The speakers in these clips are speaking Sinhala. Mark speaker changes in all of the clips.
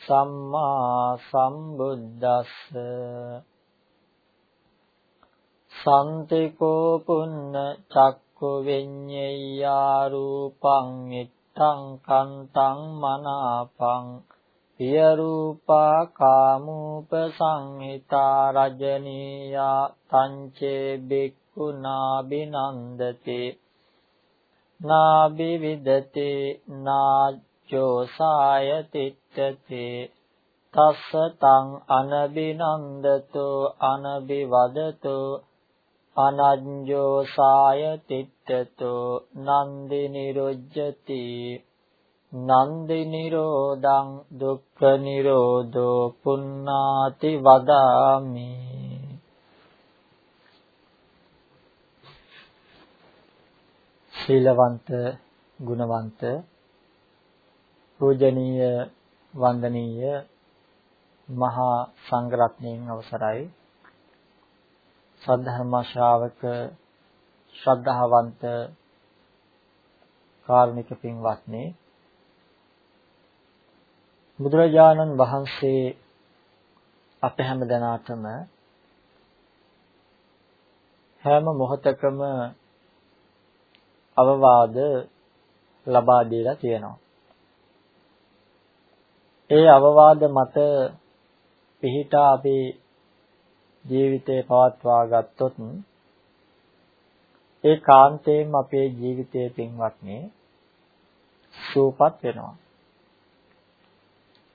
Speaker 1: සම්මා සම්බුද්දස්ස සන්තිකෝ පුන්න චක්කු විඤ්ඤයා රූපං ඉත්තං කන්තං මනාපං පිය රූපා කාමූප සංහිතා රජනීයා තංචේ බික්ඛුනා බිනන්දති නාබි විදති නාජ්ජෝසාය තිත්තති තස්ස තං අනබිනන්දතෝ අනබිවදතෝ අනඤ්ජෝසාය තිත්තතෝ නන්දි නිරුජ්ජති. නන්දි නිරෝධං දුක්ඛ නිරෝධෝ පුන්නාති වදාමි. ශීලවන්ත ගුණවන්ත පූජනීය වන්දනීය මහා සංඝරත්නයන් අවසරයි සද්ධර්ම ශ්‍රාවක ශ්‍රද්ධාවන්ත කාරුණික පින්වත්නි බුදුරජාණන් වහන්සේ අප හැම දෙනාටම හැම මොහොතකම අවවාද ලබා දීලා තියෙනවා. ඒ අවවාද මත පිහිටා අපි ජීවිතේ පවත්වා ගත්තොත් ඒ කාන්තේම අපේ ජීවිතයේ පින්වත්නි සූපත් වෙනවා.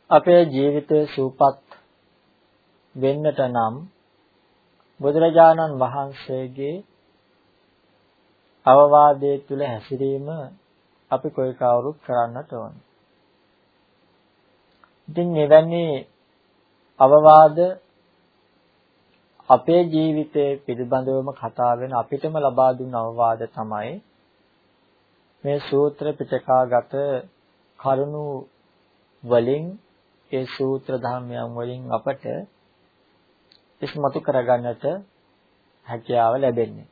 Speaker 1: අපේ ජීවිතය සූපත් වෙන්නට නම් බුදුරජාණන් වහන්සේගේ අවවාදයේ තුල හැසිරීම අපි කොයි කවුරුත් කරන්නට ඕන. ඉතින් එවැනි අවවාද අපේ ජීවිතයේ පිළිබඳවම කතා වෙන අපිටම ලබා දුන්න අවවාද තමයි මේ සූත්‍ර පිටකාගත කරුණු වලින් ඒ සූත්‍ර ධර්මයන් වලින් අපට ඉස්මතු කරගන්නට හැකියාව ලැබෙන්නේ.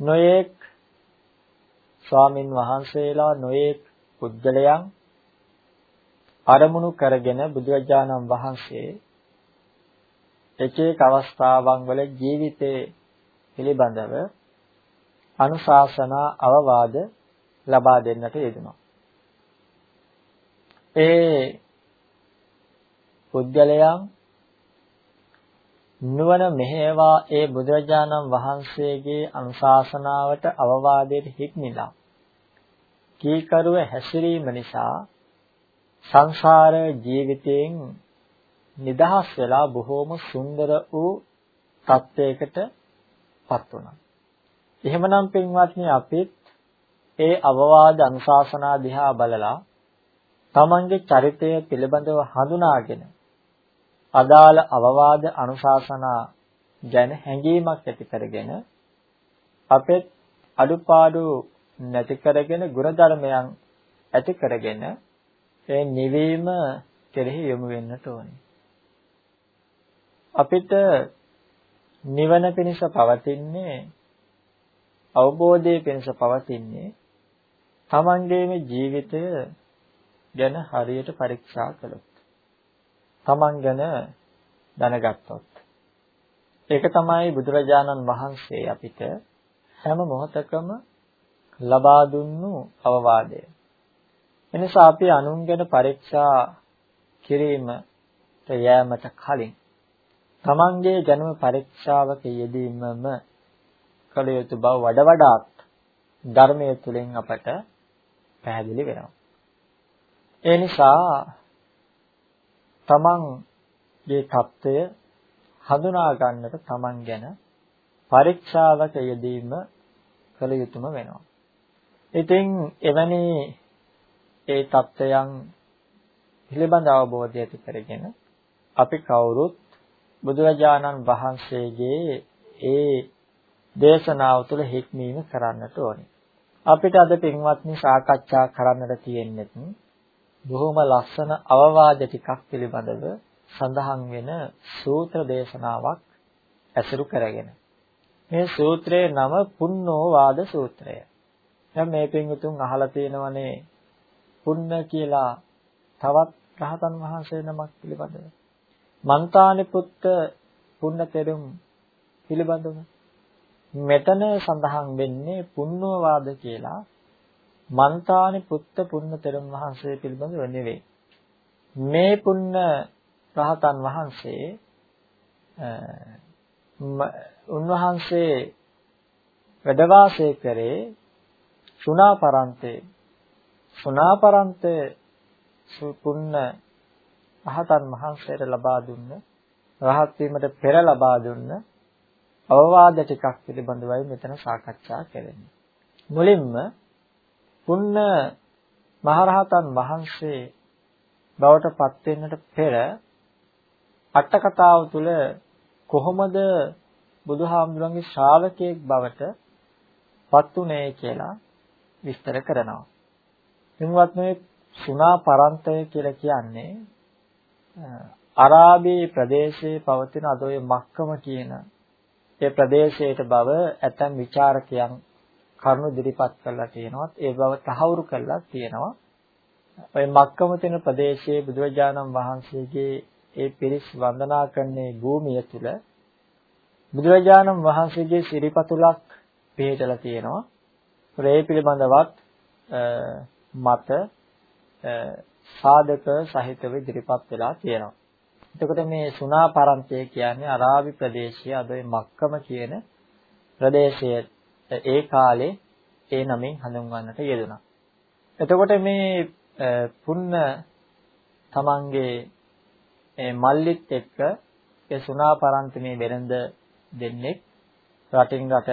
Speaker 1: නොයේක් ස්වාමින් වහන්සේලා නොයේක් පුද්ගලයන් අරමුණු කරගෙන බුදුරජාණන් වහන්සේ එක එක අවස්ථාවන් වල ජීවිතයේ පිළිබඳව අනුශාසනා අවවාද ලබා දෙන්නට යෙදුණා. ඒ පුද්ගලයන් නුවණ මෙහෙවා ඒ බුදුරජාණන් වහන්සේගේ අනුශාසනාවට අවවාදයට හික්මිලා කීකරුව හැසිරීම නිසා සංසාර ජීවිතයෙන් නිදහස් වෙලා බොහෝම සුන්දර වූ තත්වයකට පත් වුණා. එහෙමනම් පින්වත්නි අපිත් ඒ අවවාද අනුශාසනා දිහා බලලා තමන්ගේ චරිතය පිළිබඳව හඳුනාගෙන අදාළ අවවාද අනුශාසනා ගැන හැඟීමක් ඇති කරගෙන අපෙත් අඩුපාඩු නැති කරගෙන ගුණධර්මයන් ඇති කරගෙන ඒ නිවීම කෙරෙහි යොමු වෙන්නට ඕනේ. අපිට නිවන පිණිස පවතින්නේ අවබෝධයේ පිණිස පවතින්නේ තමන්ගේම ජීවිතය ගැන හරියට පරීක්ෂා කළොත්. තමන් ගැන දැනගත්තොත් ඒක තමයි බුදුරජාණන් වහන්සේ අපිට හැම මොහොතකම ලබා දුන්නු අවවාදය. එනිසා අපි අනුන් ගැන පරීක්ෂා කිරීමට යෑමට කලින් තමන්ගේ ජනම පරීක්ෂාවක යෙදීමම කළ යුතු බව වඩ වඩාත් ධර්මයේ තුලින් අපට පැහැදිලි වෙනවා. ඒ නිසා තමන්ගේ தত্ত্বය හඳුනා ගන්නට තමන් ගැන පරීක්ෂාවක යෙදීම කළ යුතුම වෙනවා. ඉතින් එවැනි ඒ தත්ත්වයන් පිළිබඳ අවබෝධය ඇති කරගෙන අපි කවුරුත් බුදුරජාණන් වහන්සේගේ ඒ දේශනාව තුළ හික්මීම කරන්නට ඕනේ. අපිට අද පින්වත්නි සාකච්ඡා කරන්නට තියෙන්නේ බොහොම ලස්සන අවවාද ටිකක් පිළිබඳව සඳහන් වෙන සූත්‍ර දේශනාවක් ඇසුරු කරගෙන මේ සූත්‍රයේ නම පුන්නෝ වාද සූත්‍රය. දැන් මේ පින්වතුන් අහලා තියෙනවනේ පුන්න කියලා තවත් රහතන් වහන්සේ නමක් පිළිබඳව. මන්තානි පුත්ත පුන්න තෙරුම් පිළිබඳව. මෙතන සඳහන් වෙන්නේ පුන්නෝවාද කියලා මන්තානි පුත්ත පුන්න තෙරුම් වහන්සේ පිළිබඳව නෙවෙයි. මේ පුන්න රහතන් වහන්සේ උන්වහන්සේ වැඩ වාසය කරේ සුණාපරන්තේ සුණාපරන්තේ පුන්න රහතන් වහන්සේට ලබා දුන්න රහත් වීමට පෙර ලබා දුන්න අවවාද ටිකක් පිළිබඳවයි මෙතන සාකච්ඡා කරන්නේ. මුලින්ම පුන්න මහරහතන් වහන්සේ බවට පත් වෙන්නට පෙර අට කතාව තුළ කොහොමද බුදුහාමුදුරන්ගේ ශ්‍රාවකයෙක් බවට පත් උනේ කියලා විස්තර කරනවා. පින්වත් මේ සුණා පරන්තය කියලා කියන්නේ අරාබී ප්‍රදේශයේ පවතින අද ඔය මක්කම කියන ඒ ප්‍රදේශයට බව ඇතම් ਵਿਚාරකයන් කරුණු ඉදිරිපත් කරලා තියෙනවා ඒ බව තහවුරු කරලා තියෙනවා. ඔය මක්කම තියෙන ප්‍රදේශයේ බුදුරජාණන් වහන්සේගේ ඒ පිරිස් වන්දනා කරන්නේ භූමිය තුල බුදුරජාණන් වහන්සේගේ සිරිපතුලක් පිළිතලා තියෙනවා. ඒ පිළිබඳවත් මත සාධක සහිතව ඉදිරිපත් වෙලා තියෙනවා. එතකොට මේ සුනා පරන්තය කියන්නේ අරාබි ප්‍රදේශයේ අද මක්කම කියන ප්‍රදේශය ඒ කාලේ ඒ නමින් හඳුන්වන්නට යෙදුණා. එතකොට මේ පුන්න තමන්ගේ මල්ලිත් එක්ක ඒ සුනා පරන්ත මේ වෙනඳ දෙන්නේ රටින් රට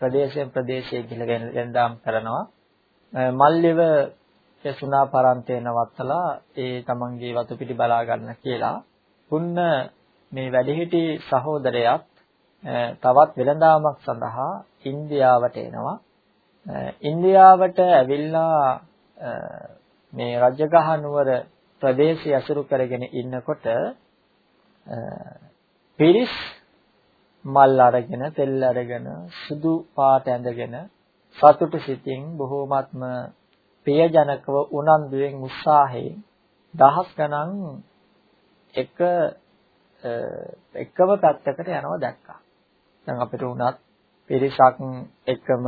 Speaker 1: ප්‍රදේශයෙන් ප්‍රදේශයේ ගිහලා ගෙනදාම් කරනවා. මල්ලිව සුනා පරන්තේ නවත්තලා ඒ තමන්ගේ වතු පිටි බලා ගන්න කියලා පුන්න මේ වැඩිහිටි සහෝදරයාත් තවත් වෙළඳාමක් සඳහා ඉන්දියාවට එනවා. ඉන්දියාවට ඇවිල්ලා මේ රජගහ නුවර ප්‍රදේශය අසුරු කරගෙන ඉන්නකොට පිරිස් මල් අරගෙන තෙල් අරගෙන සුදු පාට ඇඳගෙන සතුටු සිතින් බොහෝමත්ම ප්‍රියජනකව උනන්දුවෙන් උත්සාහයෙන් දහස් ගණන් එක එකම පැත්තකට යනවා දැක්කා. දැන් අපිට උනත් පිරිසක් එකම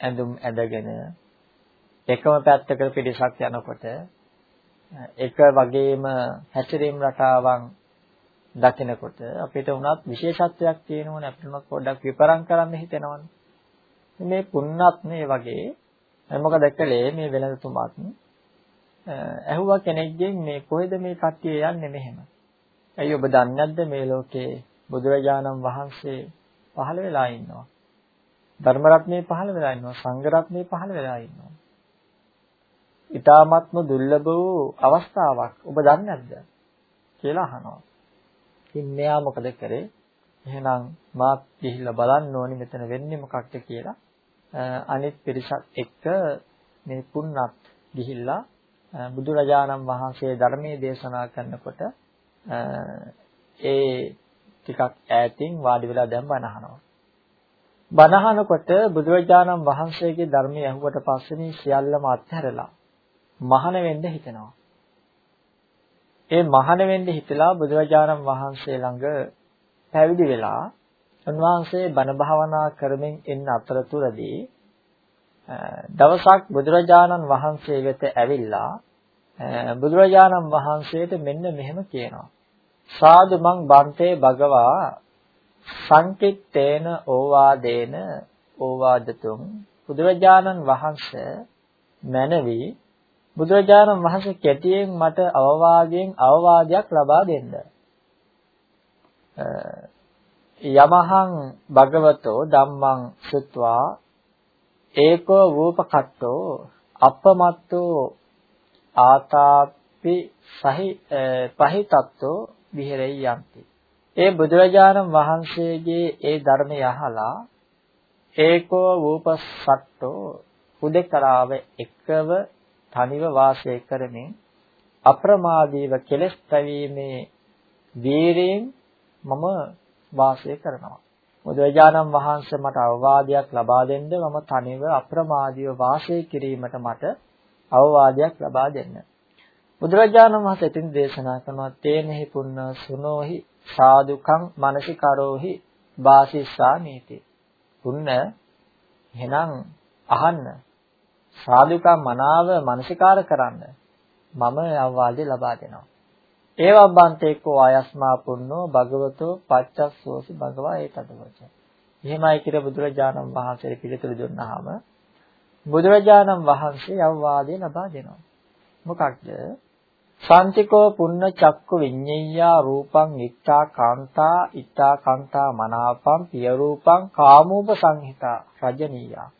Speaker 1: ඇඳුම් ඇඳගෙන එකම පැත්තකට පිරිසක් යනකොට එක වගේම හැසිරීම් රටාවන් දකිනකොට අපිට උනත් විශේෂත්වයක් තියෙනවනේ අපිට උනත් පොඩ්ඩක් විපරම් කරන්න හිතෙනවනේ. මේ පුන්නත් මේ වගේ මොකද කළේ මේ වෙළඳතුමත් ඇහුවා කෙනෙක්ගෙන් මේ කොහෙද මේ කට්ටිය යන්නේ මෙහෙම. ඇයි ඔබ දන්නේ නැද්ද මේ ලෝකේ බුදුරජාණන් වහන්සේ පහළ වෙලා ඉන්නවා. ධර්ම රත්නේ පහළ වෙලා ඉන්නවා. සංඝ රත්නේ පහළ වෙලා ඉන්නවා. ඊ타ත්ම දුර්ලභ වූ අවස්ථාවක් ඔබ දන්නේ නැද්ද කියලා අහනවා. ඉතින් මෙයා මොකද කරේ? එහෙනම් මාත් ගිහිල්ලා බලන්න ඕනි මෙතන වෙන්නේ මොකක්ද කියලා අනිත් පිරිසක් එක්ක මේ පුන්නත් ගිහිල්ලා බුදුරජාණන් වහන්සේ ධර්මයේ දේශනා කරනකොට ඒ ටිකක් ඈතින් වාඩි වෙලා දැන් බණ අහනවා. බණ අහනකොට බුදුරජාණන් වහන්සේගේ ධර්මය ඇහුවට පස්සේ මේ සියල්ලම අත්හැරලා මහාන වෙන්න හිතෙනවා. ඒ මහාන වෙන්න හිතලා බුදුරජාණන් වහන්සේ ළඟ පැවිදි වෙලා උන්වහන්සේ බණ භාවනා කරමින් ඉන්න අතරතුරදී දවසක් බුදුරජාණන් වහන්සේ වෙත ඇවිල්ලා බුදුරජාණන් වහන්සේට මෙන්න මෙහෙම කියනවා. සාදු මං බන්තේ භගවා සංකිට්ඨේන ඕවාදේන ඕවාදතුම් බුදුරජාණන් වහන්සේ මැනවි බුදුරජාණන් වහන්සේ කැටියෙන් මට අවවාදයෙන් අවවාදයක් ලබා දෙන්න. යමහං භගවතෝ ධම්මං සුත්වා ඒකෝ වූපකට්ටෝ අපමත්තෝ ආතාපි සහි පහිතත්වෝ විහෙරෙයි යන්ති. ඒ බුදුරජාණන් වහන්සේගේ ඒ ධර්මය අහලා ඒකෝ වූපසට්ටෝ හුදකලාව එකව තනිව වාසය කරමින් අප්‍රමාදීව කෙලස් පැවීමේ වීරයෙන් මම වාසය කරනවා. බුදුරජාණන් වහන්සේ මට අවවාදයක් ලබා දෙන්න මම තනිව අප්‍රමාදීව වාසය කිරීමට මට අවවාදයක් ලබා දෙන්න. බුදුරජාණන් වහන්සේ තින් දේශනා කරනවා තේනෙහි පුන්න සුනෝහි සාදුකං මනසිකරෝහි වාසිස්සා නීති. පුන්න එහෙනම් අහන්න සාදුකම් මනාව මනසිකාර කරන්න මම අවවාදේ ලබා දෙනවා. ඒවබ්බන්තේකෝ ආයස්මා පුන්නෝ භගවතෝ පච්චස්සෝසි භගවා ඒතදවච. එහෙමයි කියලා බුදුරජාණන් වහන්සේ පිළිතුරු දුන්නාම බුදුරජාණන් වහන්සේ අවවාදේ ලබා දෙනවා. මොකක්ද? සාන්තිකෝ පුන්න චක්කු විඤ්ඤయ్యා රූපං ඉත්තා කාන්තා ඉත්තා කාන්තා මනාපං පිය රූපං කාමූප සංහිතා රජනීයා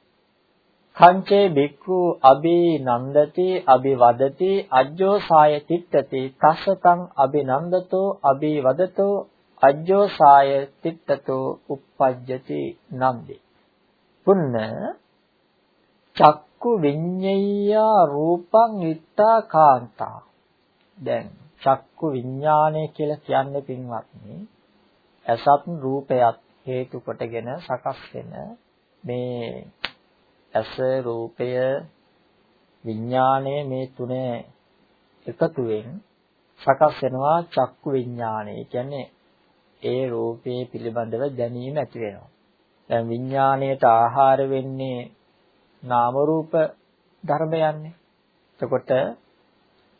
Speaker 1: කංචේ බික්ඛු අබිනන්දති අබිවදති අජ්ජෝ සාය තිට්ඨති තස්සතං අබිනන්දතෝ අබිවදතෝ අජ්ජෝ සාය තිට්ඨතෝ uppajjati නන්දි. පුන්න චක්කු විඤ්ඤయ్యා රූපං ඉත්තා කාන්තා. දැන් චක්කු විඥානය කියලා කියන්නේ පින්වත්නි ඇසත් රූපයත් හේතු කොටගෙන සකස් වෙන මේ ඇස රූපය විඥානය මේ තුන එකතුවෙන් සකස් වෙනවා චක්කු විඥානය. කියන්නේ ඒ රූපේ පිළිබඳව දැනීම ඇති වෙනවා. දැන් විඥාණයට ආහාර වෙන්නේ නාම රූප ධර්මයන්නේ. එතකොට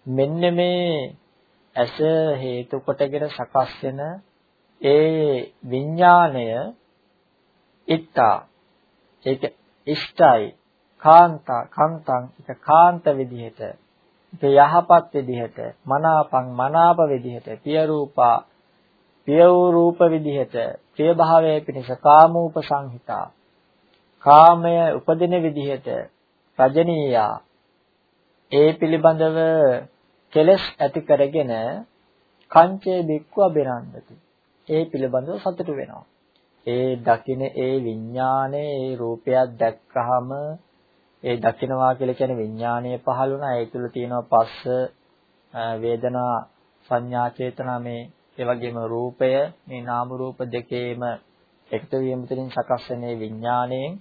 Speaker 1: මෙන්න මේ ඇස හේතු කොටගෙන සකස් වෙන ඒ විඥාණය ඉත්තා ඒක ඉෂ්ටයි. කාන්තා කාන්තං ඒක කාන්ත විදිහට. ඒක යහපත් විදිහට. මනාපං මනාප විදිහට. පිය රූපා පිය වූ රූප විදිහට. ප්‍රිය භාවයේ පිණිස කාමූප සංහිතා කාමය උපදින විදිහට. රජනීයා ඒ පිළිබඳව කෙලස් ඇති කරගෙන කංචේ බික්ව අබිනන්දති. ඒ පිළිබඳව සතුටු වෙනවා. ඒ දකින ඒ විඥානේ ඒ රූපයක් දැක්කහම ඒ දකිනවා කියලා කියන්නේ විඥානය පහළ වුණා. ඒ තුල තියෙනවා පස්ස වේදනා සංඥා චේතනා මේ ඒ වගේම රූපය. මේ නාම රූප දෙකේම එකතු වීම තුළින් සකස් වෙන විඥාණයෙන්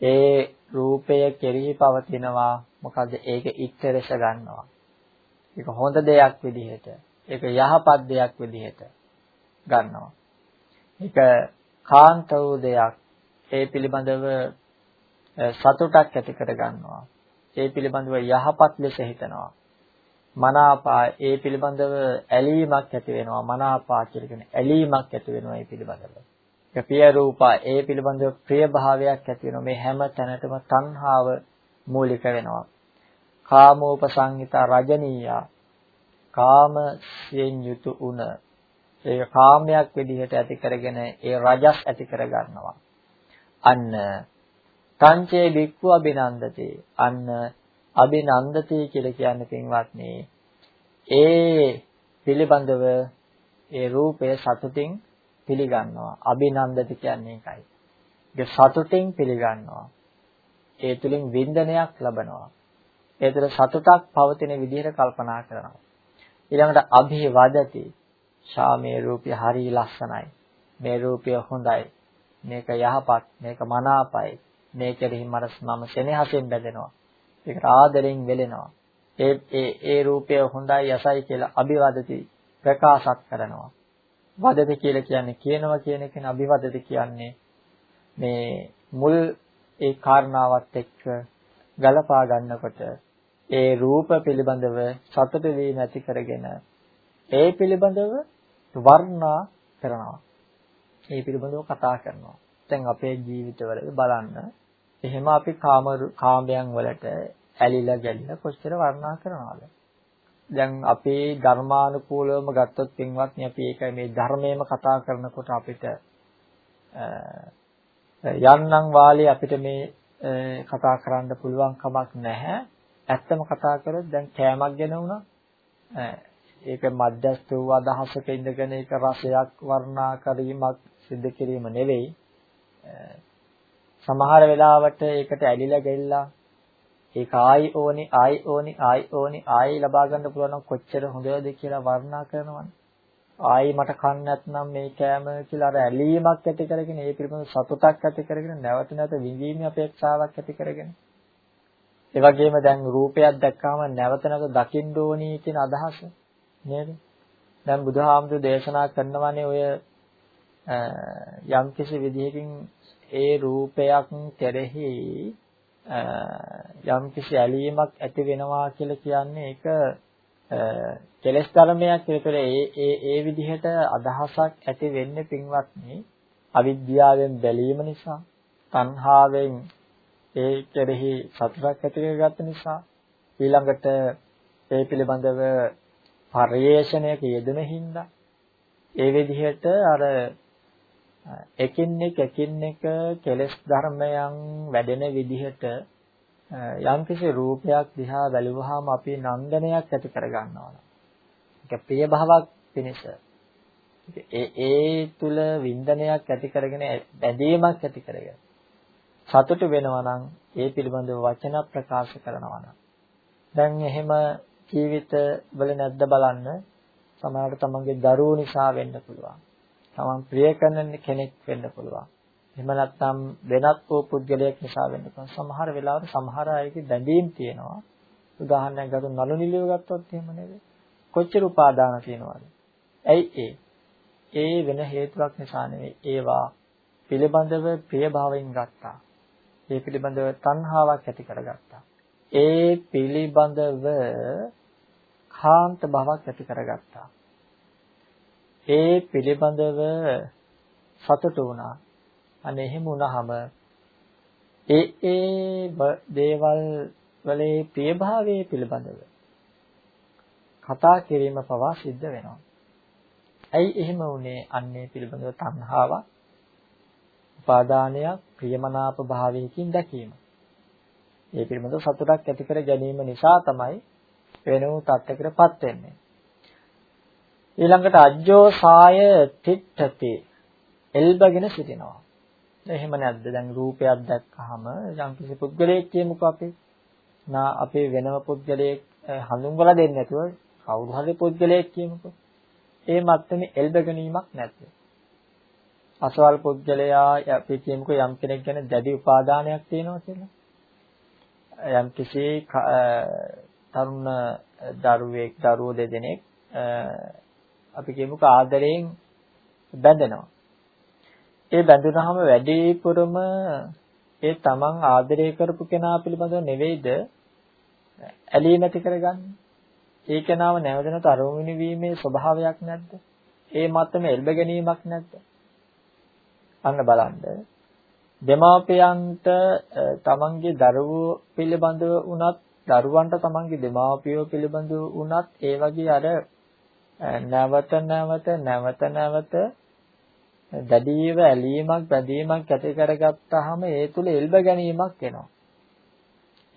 Speaker 1: ඒ රූපය කෙරෙහි පවතිනවා. මොකද ඒක ඉක්තරස ගන්නවා. ඒක හොඳ දෙයක් විදිහට ඒක යහපත් දෙයක් විදිහට ගන්නවා. ඒක කාන්ත වූ දෙයක් ඒ පිළිබඳව සතුටක් ඇති කර ගන්නවා. ඒ පිළිබඳව යහපත් ලෙස හිතනවා. මනාපා ඒ පිළිබඳව ඇලීමක් ඇති වෙනවා. මනාපා කියලා කියන ඇලීමක් ඇති වෙනවා ඒ පිළිබඳව. ප්‍රිය රූපා ඒ පිළිබඳව ප්‍රිය භාවයක් ඇති වෙනවා. මේ හැම තැනටම තණ්හාව මූලික වෙනවා. කාමෝපසංහිතා රජනීයා කාමයෙන් යුතු උන ඒක කාමයක් විදිහට ඇති කරගෙන ඒ රජස් ඇති කර ගන්නවා. අන්න තංචේ බික්ඛු අබිනන්දති. අන්න අබිනන්දති කියලා කියන්නේ පින්වත්නි ඒ පිළිබඳව ඒ රූපය සතුටින් පිළිගන්නවා. අබිනන්දති කියන්නේ ඒකයි. ඒක සතුටින් පිළිගන්නවා. ඒ තුලින් වින්දනයක් ලබනවා. ඒ තුළ සතුටක් පවතින විදිහට කල්පනා කරනවා. ඊළඟට අභිවදති ශාමේ රූපය හරි ලස්සනයි. මේ රූපය හොඳයි. මේක යහපත්, මේක මනාපයි. මේ කෙරෙහි මම සෙනෙහසෙන් බැඳෙනවා. ඒකට ආදරෙන් වෙලෙනවා. ඒ ඒ ඒ රූපය හොඳයි යසයි කියලා අභිවදති ප්‍රකාශත් කරනවා. වදති කියලා කියන්නේ කියනවා කියන එකනේ අභිවදති කියන්නේ මේ මුල් ඒ කාරණාවත් එක්ක ගලපා ගන්නකොට ඒ රූප පිළිබඳව සතුට වීම ඇති කරගෙන ඒ පිළිබඳව වර්ණා කරනවා. ඒ පිළිබඳව කතා කරනවා. දැන් අපේ ජීවිතවල බලන්න එහෙම අපි කාම කාමයන් වලට ඇලිලා ගැලිලා කොච්චර වර්ණනා කරනවද? දැන් අපේ ධර්මානුකූලවම ගත්තොත් පින්වත්නි අපි ඒක මේ ධර්මයේම කතා කරනකොට අපිට යන්නම් වාලේ අපිට මේ කතා කරන්න පුළුවන් කමක් නැහැ. ඇත්තම කතා කරොත් දැන් කෑමක් ගැන වුණා ඒක මධ්‍යස්ථ වූ අදහසක ඉඳගෙන ඒක රසයක් වර්ණනා කිරීමක් සිදු කිරීම නෙවෙයි. සමහර වෙලාවට ඒකට ඇලිලා ගෙල්ලා ඒක ආයි ඕනි ආයි ඕනි ආයි ඕනි ආයි ලබා ගන්න පුළුවන් නම් කොච්චර හොඳද කියලා වර්ණනා කරනවනේ. ආයි මට කන්න නැත්නම් මේ කෑම කියලා අර ඇලීමක් ඇති කරගෙන ඒ පිළිබඳ සතුටක් ඇති කරගෙන නැවත නැවත විඳීමේ අපේක්ෂාවක් ඇති කරගෙන. ඒ වගේම දැන් රූපයක් දැක්කාම නැවත නැවත දකින්න ඕනි කියන අදහස නේද? දැන් බුදුහාමුදුරු දේශනා කරනවානේ ඔය යම් කිසි විදිහකින් ඒ රූපයක් කෙරෙහි යම් කිසි ඇලීමක් ඇති වෙනවා කියලා කියන්නේ ඒක කෙලස් ධර්මයක් ඒතර ඒ ඒ ඒ විදිහට අදහසක් ඇති වෙන්නේ පින්වත්නි අවිද්‍යාවෙන් බැලීම නිසා තණ්හාවෙන් ඒ කෙරෙහි සතුටක් ඇති කරගත්ත නිසා ඊළඟට ඒ පිළිබඳව පරිේශණයක යෙදෙන හින්දා ඒ විදිහට අර එකින් එක එකින් එක කෙලස් ධර්මයන් වැඩෙන විදිහට යම්කිසි රූපයක් දිහා බැලුවහම අපි නන්දනයක් ඇති කරගන්නවා. ඒක ප්‍රිය භාවයක් පිණිස. ඒ ඒ තුල වින්දනයක් ඇති කරගෙන බැඳීමක් ඇති කරගෙන සතුට වෙනවා නම් ඒ පිළිබඳව වචන ප්‍රකාශ කරනවා නම් දැන් එහෙම ජීවිත වල නැද්ද බලන්න සමහරවිට තමන්ගේ දරුවෝ නිසා වෙන්න පුළුවන්. තමන් ප්‍රිය කරන කෙනෙක් වෙන්න පුළුවන්. එහෙම නැත්නම් වෙනත් වූ පුද්ගලයෙක් නිසා වෙන්න පුළුවන්. සමහර වෙලාවට සමහර අයගේ බැඳීම් තියෙනවා. උදාහරණයක් ගත්තොත් නළු නිලියව ගත්තොත් එහෙම නේද? කොච්චර උපාදාන තියෙනවද? ඇයි ඒ? ඒ වෙන හේතුවක් නිසා නෙවෙයි. ඒවා පිළිබඳව ප්‍රිය භාවයෙන් ගත්තා. ඒ පිළිබඳව තණ්හාවක් ඇති කරගත්තා. ඒ පිළිබඳව කාන්ත භාවයක් ඇති කරගත්තා. ඒ පිළිබඳව සතුටු වුණා. අනේ එහෙම වුණාම ඒ ඒ දේවල් වලේ ප්‍රියභාවයේ පිළිබඳව කතා කිරීම පවා සිද්ධ වෙනවා. ඇයි එහෙම වුනේ? අන්නේ පිළිබඳව තණ්හාවක්, උපාදානයක්, ප්‍රියමනාප භාවයකින් දැකීම. ඒ පිළිබඳව සතුටක් ඇති කර ගැනීම නිසා තමයි වෙන වූ තත්ත්වයකටපත් වෙන්නේ. ඊළඟට අජ්ජෝ සාය තිට්ඨති එල්බගෙන සිටිනවා. එහෙම නැද්ද? දැන් රූපයක් දැක්කහම යම්කිසි පුද්ගලයෙක් කියමුකෝ අපි. නා අපේ වෙනම පුද්ගලයෙක් හඳුන්වලා දෙන්නේ නැතුව කවුරු හරි පුද්ගලයෙක් කියමුකෝ. ඒ මත්තමේ එල්බ ගැනීමක් නැද්ද? අසවල් පුද්ගලයා අපි කියමුකෝ යම් කෙනෙක් ගැන දැඩි උපාදානයක් තියෙනවා කියලා. යම් කිසි තරුණ දරුවෙක් දරුවෝ දෙදෙනෙක් අපි කියමුකෝ ආදරයෙන් බැඳෙනවා. ඒ බැඳුනහම වැඩිපුරම ඒ තමන් ආදරය කරපු කෙනා පිළිබඳව නෙවෙයිද ඇලීම ඇති කරගන්නේ. ඒ කෙනාව නැවත නැවත අරමුණු වීමේ ස්වභාවයක් නැද්ද? ඒ මතම එල්බ ගැනීමක් නැද්ද? අන්න බලන්න. දෙමාපියන්ට තමන්ගේ දරුවෝ පිළිබඳව වුණත් දරුවන්ට තමන්ගේ දෙමාපියෝ පිළිබඳව වුණත් ඒ වගේ අර නැවත නැවත නැවත නැවත දැඩිව ඇලීමක් බැඳීමක් ඇති කරගත්තාම ඒ තුල එල්බ ගැනීමක් එනවා.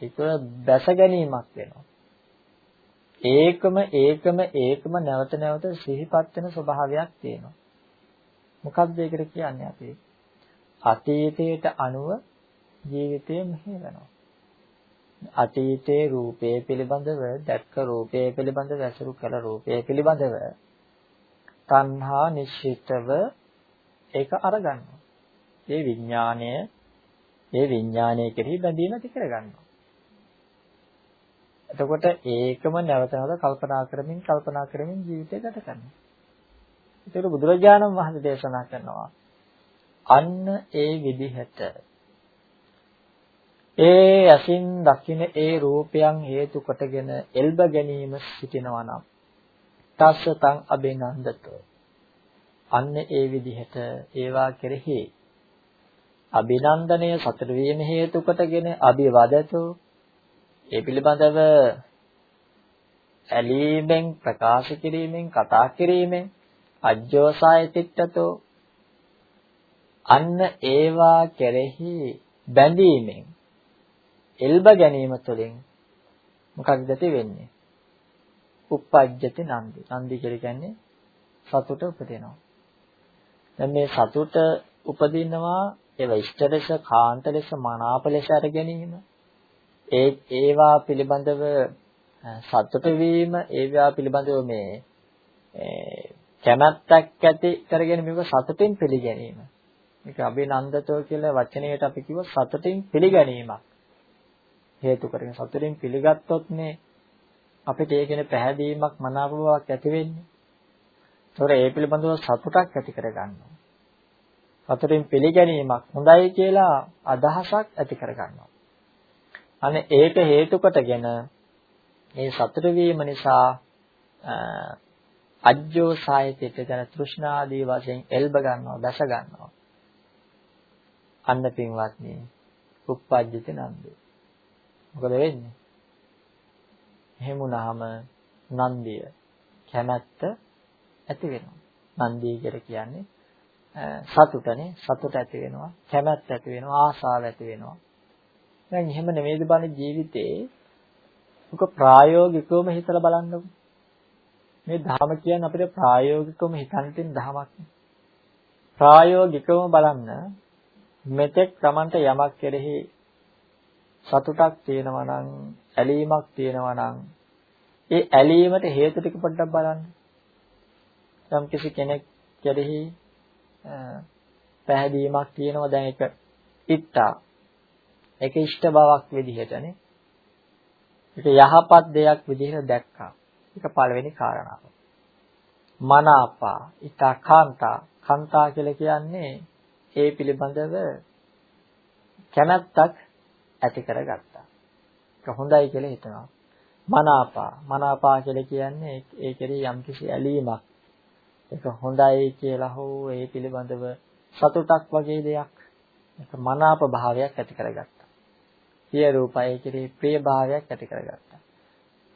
Speaker 1: ඒ තුල බැස ගැනීමක් වෙනවා. ඒකම ඒකම ඒකම නැවත නැවත සිහිපත් වෙන ස්වභාවයක් තියෙනවා. මොකක්ද ඒකට කියන්නේ අපි? අතීතයට අනුව ජීවිතය මෙහෙවනවා. අතීතයේ රූපය පිළිබඳව දැක්ක රූපය පිළිබඳව ඇසුරු කළ රූපය පිළිබඳව තණ්හා නිශ්චිතව ඒක අරගන්නවා. ඒ විඥාණය ඒ විඥාණය කෙරෙහි බැඳීම ඇති කරගන්නවා. එතකොට ඒකම නැවත නැවත කල්පනා කරමින් කල්පනා කරමින් ජීවිතය ගත කරනවා. ඒකට බුදුරජාණන් වහන්සේ දේශනා කරනවා අන්න ඒ විදිහට. ඒ ඇසින් දකින ඒ රූපයන් හේතු කොටගෙන එල්බ ගැනීම සිටිනවා නම් තස්ස තං අබිනන්දතෝ අන්න ඒ විදිහට ඒවා කෙරෙහි අභිනන්දනය සතුට වීම හේතු කොටගෙන අභිවදතු. ඒ පිළිබඳව ඇලීමෙන් ප්‍රකාශ කිරීමෙන් කතා කිරීමෙන් අජ්ජෝසාය තිට්ඨතෝ අන්න ඒවා කෙරෙහි බැඳීමෙන් එල්බ ගැනීම තුළින් මොකක්ද ඇති වෙන්නේ? uppajjati nandi. nandi කියලා කියන්නේ සතුට උපදිනවා. දැන් මේ සතුට උපදිනවා ඒව ඉෂ්ට ලෙස, කාන්ත ලෙස, මනාප ලෙස අර ගැනීම. ඒ ඒවා පිළිබඳව සතුට වීම, ඒවා පිළිබඳව මේ කැමැත්තක් ඇති කරගෙන මේක සතුටින් පිළිගැනීම. මේක අභිනන්දතෝ කියලා වචනයට අපි කිව්ව සතුටින් පිළිගැනීමක්. හේතු කරගෙන සතුටින් පිළිගත්තොත් මේ අපිට ඒ කියන පැහැදීමක් මනාප බවක් ඇති වෙන්නේ. ඒතොර ඒ පිළිබඳව සතුටක් ඇති කරගන්නවා. සතුටින් පිළිගැනීමක් හොඳයි කියලා අදහසක් ඇති කරගන්නවා. අනේ ඒක හේතු කොටගෙන මේ සතුට වීම නිසා අජ්ජෝ සායතිත ජන තෘෂ්ණාදී වශයෙන් එල්බ ගන්නවා, දැස ගන්නවා. අන්න පින්වත්නි, උප්පජ්ජති නන්දේ. මොකද වෙන්නේ? එහෙම වුණාම නන්දිය කැමැත්ත ඇති වෙනවා. නන්දිය කියලා කියන්නේ සතුටනේ සතුට ඇති වෙනවා කැමැත්ත ඇති වෙනවා ආසාව ඇති වෙනවා දැන් එහෙම නෙමෙයිද බලන්නේ ජීවිතේ ඔක ප්‍රායෝගිකවම හිතලා බලන්නකො මේ ධර්ම කියන්නේ අපිට ප්‍රායෝගිකවම හිතන්න තියෙන ධමයක් ප්‍රායෝගිකවම බලන්න මෙතෙක් Tamanට යමක් කෙරෙහි සතුටක් තියෙනවා නම් ඇලීමක් තියෙනවා නම් ඒ ඇලීමට හේතු ටික පොඩ්ඩක් බලන්න. යම් කිසි කෙනෙක් කෙරෙහි පැහැදීමක් තියෙනවා දැන් ඒක ඉත්තා. ඒක ඉෂ්ට බවක් විදිහටනේ. ඒක යහපත් දෙයක් විදිහට දැක්කා. ඒක පළවෙනි කාරණාව. මනාපා, ඉතා කාන්තා. කාන්තා කියලා කියන්නේ ඒ පිළිබඳව කැමැත්තක් ඇති කරගත්තා. ඒක හොඳයි කියලා හිතනවා. මනාපා, මනාපා කියලා කියන්නේ ඒ කෙරෙහි යම්කිසි ඇලීමක් ඒක හොඳයි කියලා හෝ ඒ පිළිබඳව සතුටක් වගේ දෙයක් ඒක මනාප භාවයක් ඇති කරගත්තා. සිය රූපය කෙරෙහි ප්‍රිය භාවයක් ඇති කරගත්තා.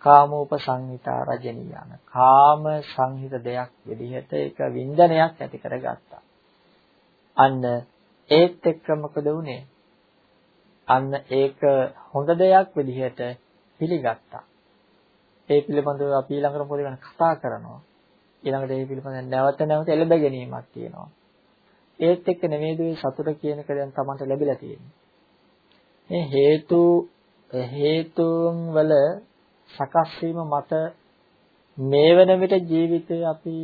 Speaker 1: කාමෝප සංහිතා රජනීයන කාම සංහිත දෙයක් විදිහට ඒක වින්දනයක් ඇති කරගත්තා. අන්න ඒත් එක්ක මොකද වුනේ? අන්න ඒක හොඳ දෙයක් විදිහට පිළිගත්තා. ඒ පිළිබඳව අපි ඊළඟට මොකද කතා කරනවා. ඊළඟට ඒ පිළිබඳව නැවත නැවත එළඹ ගැනීමක් තියෙනවා. ඒත් එක්ක නෙමෙයිද මේ සතුට කියන එක දැන් Tamanට ලැබිලා තියෙන්නේ. මේ හේතු හේතුන් වල සකස් වීම මත මේ වෙන විට ජීවිතේ අපි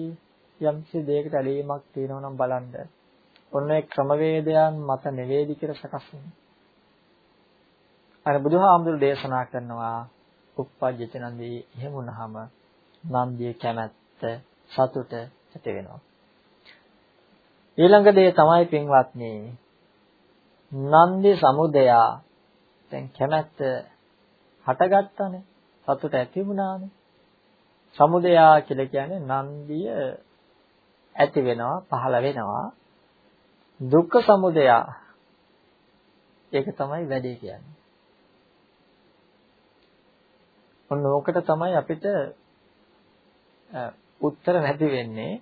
Speaker 1: යම්කිසි දෙයකට ඇලීමක් තියෙනවා නම් බලන්න. ඔන්න ඒ ක්‍රමවේදයන් මත නෙවේදි කියලා සකස් වෙනවා. අර බුදුහාමුදුරු දේශනා කරනවා උප්පජ්ජති නන්දී එහෙම වුණාම නන්දිය කැමැත්ත සතුට ඇති වෙනවා. ඊළඟ දේ තමයි පින්වත්නි නන්දි සමුදයා දැන් කැමැත්ත හටගත්තනේ සතුට ඇති වුණානේ සමුදයා කියලා කියන්නේ නන්දිය ඇති වෙනවා පහළ වෙනවා දුක්ඛ සමුදයා. ඒක තමයි වැඩේ කියන්නේ. ඔන්න ඕකට තමයි අපිට උත්තර නැති වෙන්නේ.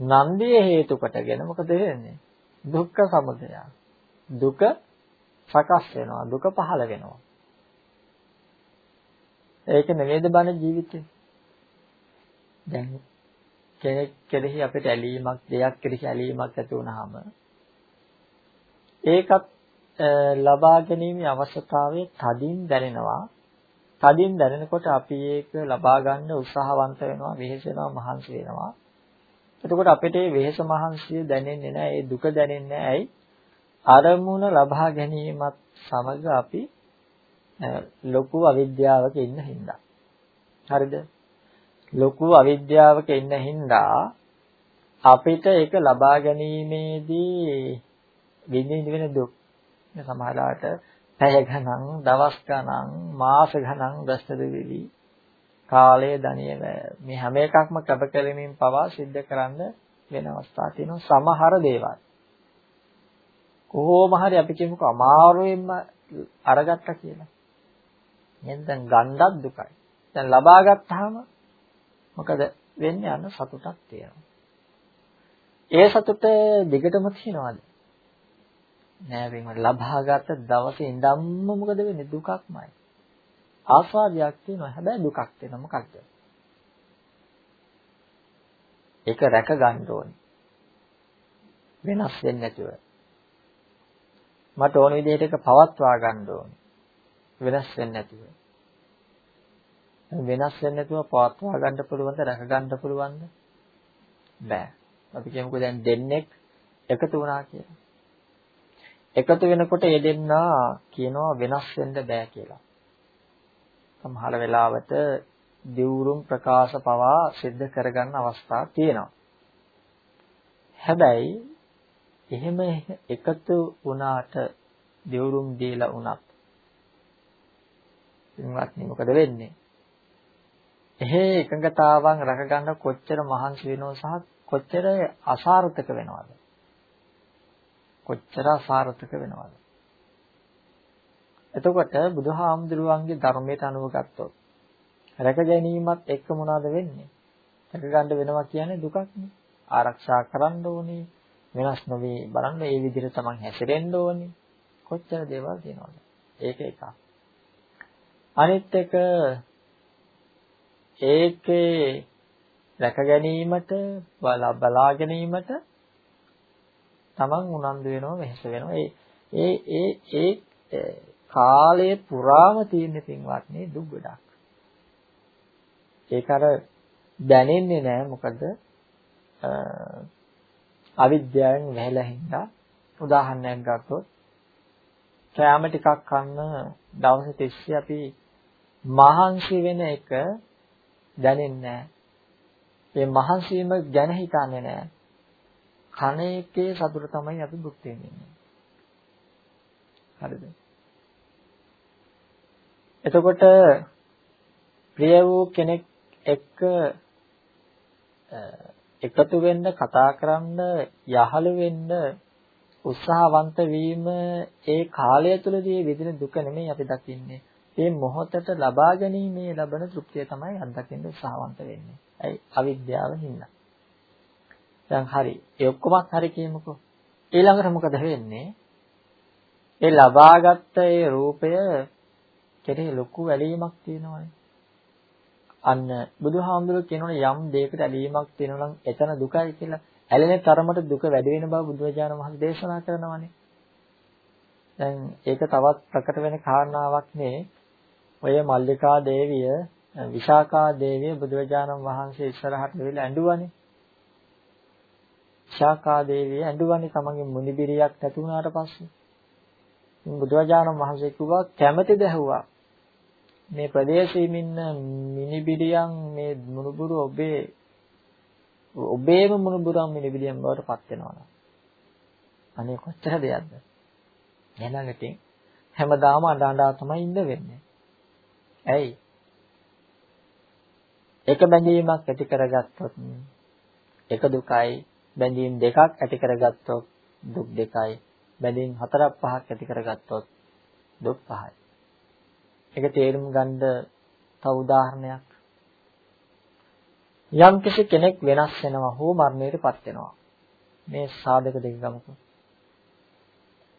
Speaker 1: නන්දිය හේතු කොටගෙන මොකද වෙන්නේ? දුක්ඛ සමුදය. දුක සකස් වෙනවා දුක පහළ වෙනවා. ඒක නෙමෙයිද බණ ජීවිතේ? දැන් කෙනෙක් කෙරෙහි අපිට ඇලීමක් දෙයක් කෙරෙහි ඇලීමක් ඇති වුනහම ඒකත් ලබා ගැනීමේ අවශ්‍යතාවය තදින් දැනෙනවා තදින් දැනෙනකොට අපි ඒක ලබා ගන්න උත්සාහවන්ත වෙනවා, වෙහෙසෙනවා, මහන්සි වෙනවා. එතකොට අපිට මේ වෙහෙස මහන්සිය දැනෙන්නේ නැහැ, ඒ දුක දැනෙන්නේ නැහැ. අරමුණ ලබා ගැනීමත් සමග අපි ලොකු අවිද්‍යාවක ඉන්න හින්දා. හරිද? ලොකු අවිද්‍යාවක ඉන්න හින්දා අපිට ඒක ලබා ගැනීමේදී විඳින්න වෙන දුක් සමහරවිට පැය ගණන්, දවස් ගණන්, මාස ගණන් රැස්තද වෙවි. කාලය, ධනිය මේ හැම එකක්ම කැප කෙරෙමින් පවා සිද්ධ කරන්න වෙන අවස්ථා තියෙනවා සමහර දේවල්. කොහොම හරි අපි කියමුකෝ අමාරුවෙන්ම අරගත්තා කියලා. එහෙනම් දැන් ගණ්ඩක් දුකයි. දැන් ලබා ගත්තාම මොකද වෙන්නේ අන්න සතුටක් තියෙනවා. ඒ සතුට දිගටම තියනවාද? නෑ වෙන ලබාගත් දවසේ ඉඳන්ම මොකද වෙන්නේ දුකක්මයි. ආස්වාදයක් තියෙනවා හැබැයි දුකක් තියෙනවා මොකක්ද? ඒක රැක ගන්න ඕනේ. වෙනස් වෙන්නේ නැතුව. මට ඕන විදිහට ඒක පවත්වා ගන්න ඕනේ. වෙනස් වෙන්නේ නැතුව. වෙනස් වෙන්නේ නැතුව පවත්වා ගන්න පුළුවන්ද රැක ගන්න පුළුවන්ද? බෑ. අපි කියමුකෝ දැන් දෙන්නෙක් එකතු වුණා කියලා. එකතු වෙනකොට ඒ දෙන්නා කියනවා වෙනස් වෙන්න බෑ කියලා. සමහර වෙලාවට දිවුරුම් ප්‍රකාශ පවා සිද්ධ කරගන්න අවස්ථා තියෙනවා. හැබැයි එහෙම එකතු වුණාට දිවුරුම් දීලා වුණත් ඉන්වත්නි මොකද වෙන්නේ? එහෙ එකඟතාවන් රැකගන්න කොච්චර මහන්සි වෙනව සහ කොච්චර අසාර්ථක වෙනවද? කොච්චර අසාර්ථක වෙනවද? එතකොට බුදුහාමුදුරුවන්ගේ ධර්මයට අනුව ගත්තොත් රැක ගැනීමත් එක්ක මොනවද වෙන්නේ? රැක ගන්න වෙනවා කියන්නේ දුකක්නේ. ආරක්ෂා කරන්න ඕනේ. වෙනස් නොවි බලන්න ඒ විදිහට තමන් හැසිරෙන්න ඕනේ. කොච්චර දේවල් තියෙනවද? ඒක එකක්. අනිත් එක ඒකේ රැක ගැනීමට බලා ගැනීමට තමන් උනන්දු වෙනවා වෙහෙස වෙනවා. ඒ ඒ ඒ ඒ කාලය පුරාම තියෙන පින්වත්නි දුක් ගොඩක් ඒක අර දැනෙන්නේ නැහැ මොකද අවිද්‍යාවෙන් වැහිලා හින්දා උදාහරණයක් ගත්තොත් කෑම ටිකක් කන්න දවස් 30 අපි මහන්සි වෙන එක දැනෙන්නේ නැහැ. ඒ මහන්සි වීම ගැන හිතන්නේ නැහැ. කන එකේ සතුට තමයි අපි භුක්ති විඳින්නේ. හරිද? එතකොට ප්‍රිය වූ කෙනෙක් එක්ක එකතු වෙන්න කතා කරන්න යහළු වෙන්න උත්සාහවන්ත වීම ඒ කාලය තුළදී විඳින දුක නෙමෙයි අපි දකින්නේ. ඒ මොහොතට ලබා ගැනීමේ ලබන තෘප්තිය තමයි අත්දකින්න උත්සාහවන්ත වෙන්නේ. ඇයි? අවිද්‍යාව හින්දා. දැන් හරි. ඒ ඔක්කොමත් හරි කියමුකෝ. ඊළඟට මොකද වෙන්නේ? ඒ ලබාගත් ඒ රූපය කෙරෙහි ලොකු ඇලීමක් තියෙනවානේ. අන්න බුදුහාමුදුරුවෝ කියනෝනේ යම් දෙයකට ඇලීමක් තියෙනවා නම් එතන දුකයි කියලා. ඇලෙන තරමට දුක වැඩි වෙන බව බුදුරජාණන් වහන්සේ දේශනා කරනවානේ. දැන් ඒක තවත් ප්‍රකට වෙන කාරණාවක් නේ. ඔය මල්ලිකා දේවිය විශාකා දේවිය බුදුරජාණන් වහන්සේ ඉස්සරහට වෙලා ඇඬුවානේ. විශාකා දේවිය ඇඬුවානේ තමන්ගේ මුනිබිරියක් නැති වුණාට පස්සේ. බුදුරජාණන් වහන්සේ කිව්වා කැමැතිද ඇහුවා. මේ ප්‍රදේශයේ ඉන්න මිනිබිරියන් මේ මුණුබුරු ඔබේ ඔබේම මුණුබුරන් මිනිබිරියන් බවට පත් වෙනවා. අනේ කොච්චර දෙයක්ද? ඊළඟට හැමදාම අඬ අඬා තමයි ඉන්න වෙන්නේ. ඇයි? එක බැඳීමක් ඇති කරගත්තොත් එක දුකයි. බැඳීම් දෙකක් ඇති කරගත්තොත් දුක් දෙකයි. බැඳීම් හතරක් පහක් ඇති කරගත්තොත් දුක් පහයි. ඒක තේරුම් ගන්න තව උදාහරණයක්? යම් කිසි කෙනෙක් වෙනස් වෙනවා හෝ මරණයටපත් වෙනවා. මේ සාධක දෙක ගමුකෝ.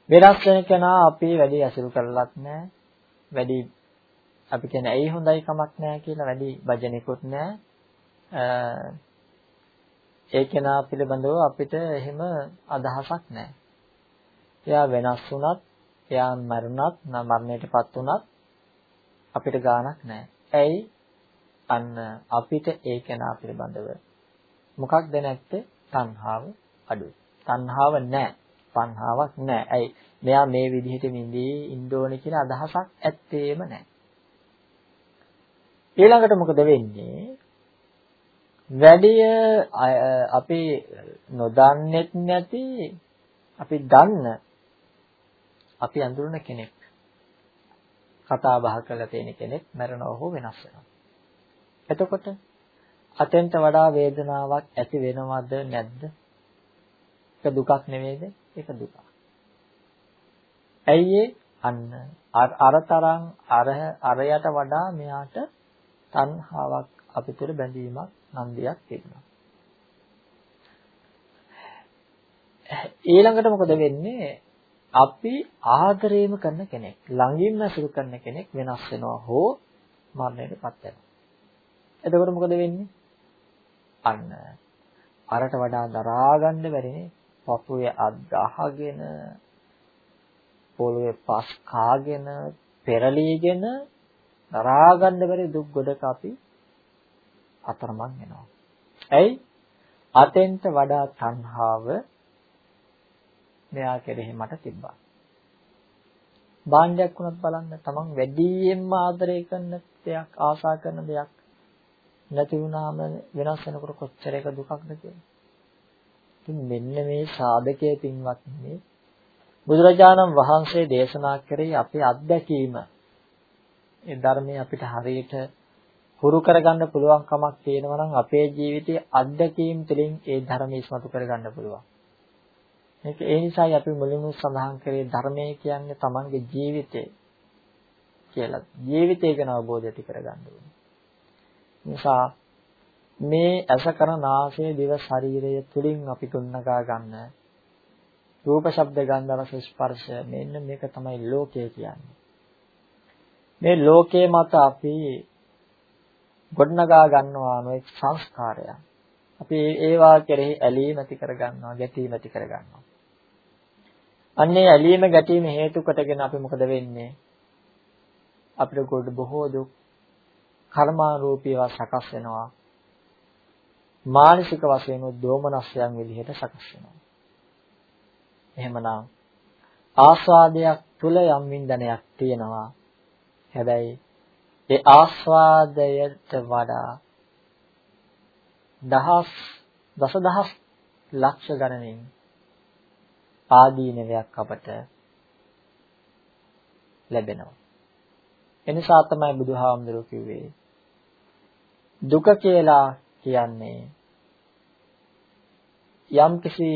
Speaker 1: වෙනස් වෙන කෙනා අපි වැඩි ඇසුරු කරලත් නැහැ වැඩි අපි කියන්නේ ඇයි හොඳයි කමක් නැහැ කියලා වැඩි වචනෙකුත් නැහැ. ඒ කෙනා පිළිබඳව අපිට එහෙම අදහසක් නැහැ. එයා වෙනස් වුණත්, එයා මරුණත්, මරණයටපත් වුණත් අපිට ගාණක් නැහැ. ඇයි? අන්න අපිට ඒ කෙනා පිළිබඳව මොකක්ද නැත්තේ? තණ්හාව අඩුයි. තණ්හාව නැහැ. තණ්හාවක් නැහැ. ඇයි? මෙයා මේ විදිහට මිදී ඉන්න ඕනේ කියන අදහසක් ඇත්තේම නැහැ. ඊළඟට මොකද වෙන්නේ? වැඩිය අපි නොදන්නෙත් නැති අපි දන්න අපි අඳුරන කෙනෙක් කතා බහ කරලා තියෙන කෙනෙක් මරණව හෝ වෙනස් වෙනවා. එතකොට අතෙන්ට වඩා වේදනාවක් ඇති වෙනවද නැද්ද? ඒක දුකක් නෙවෙයිද? ඒක දුකක්. ඇයි අන්න අරතරන් අර අරයට වඩා මෙයාට තණ්හාවක් අපි තුළ බැඳීමක් නන්දියක් තිබුණා. ඊළඟට මොකද වෙන්නේ? අපි ආදරේම කරන කෙනෙක්, ළඟින්ම සුරු කරන කෙනෙක් වෙනස් වෙනවා හෝ මරණයටපත් වෙනවා. එතකොට මොකද වෙන්නේ? අන්න අරට වඩා දරා ගන්න බැරිනේ. පපුවේ අත් ගහගෙන පොළවේ පස් කාගෙන පෙරලීගෙන දරා ගන්න බැරි දුක් ගොඩක අපි අතරමං වෙනවා. ඇයි? අතෙන්ට වඩා තණ්හාව මෙයා කෙරෙහි මට තිබ්බා. භාණ්ඩයක් වුණත් බලන්න තමන් වැඩියෙන්ම ආදරය කරන දෙයක් ආසා කරන දෙයක් නැති වුණාම වෙනස් වෙනකොට කොච්චර එක දුකක්ද කියලා. ඉතින් මෙන්න මේ සාධකයේ පින්වත් මේ බුදුරජාණන් වහන්සේ දේශනා කරේ අපේ අත්දැකීම ඒ ධර්මයේ අපිට හරියට හුරු කරගන්න පුළුවන් කමක් තියෙනවා නම් අපේ ජීවිතයේ අත්දැකීම් තුළින් ඒ ධර්මය ඉස්මතු කරගන්න පුළුවන්. මේක ඒ නිසායි අපි මුලින්ම සඳහන් කරේ ධර්මය කියන්නේ Tamanගේ ජීවිතය කියලා. ජීවිතය ගැන අවබෝධ ඇති කරගන්න ඕනේ. නිසා මේ ඇස කන නාසය දිව ශරීරය තුලින් අපි තුන්නගා ගන්න රූප ශබ්ද ගන්ධ රස ස්පර්ශ මෙන්න මේක තමයි ලෝකය කියන්නේ. මේ ලෝකයේ මත අපි ගොඩනගා ගන්නවා නොඑක් සංස්කාරයන්. අපි ඒවා කෙරෙහි ඇලීම ඇති කර ගන්නවා, ගැටීම ඇති කර ගන්නවා. අන්නේ ඇලීම ගැටීම හේතු කොටගෙන අපි මොකද වෙන්නේ? අපිට ගොඩ බොහෝ දුක් කර්මාරූපීව සකස් වෙනවා. මානසික වශයෙන් දෝමනස්යන් විදිහට සකස් වෙනවා. එහෙමනම් ආස්වාදයක් තුල යම් වින්දනයක් තියෙනවා. හැබැයි ඒ ආස්වාදයට වඩා දහස් දසදහස් ලක්ෂ ගණනින් ආදීනවයක් අපට ලැබෙනවා. එනිසා තමයි බුදුහාමුදුරුවෝ කිව්වේ දුක කියලා කියන්නේ යම්කිසි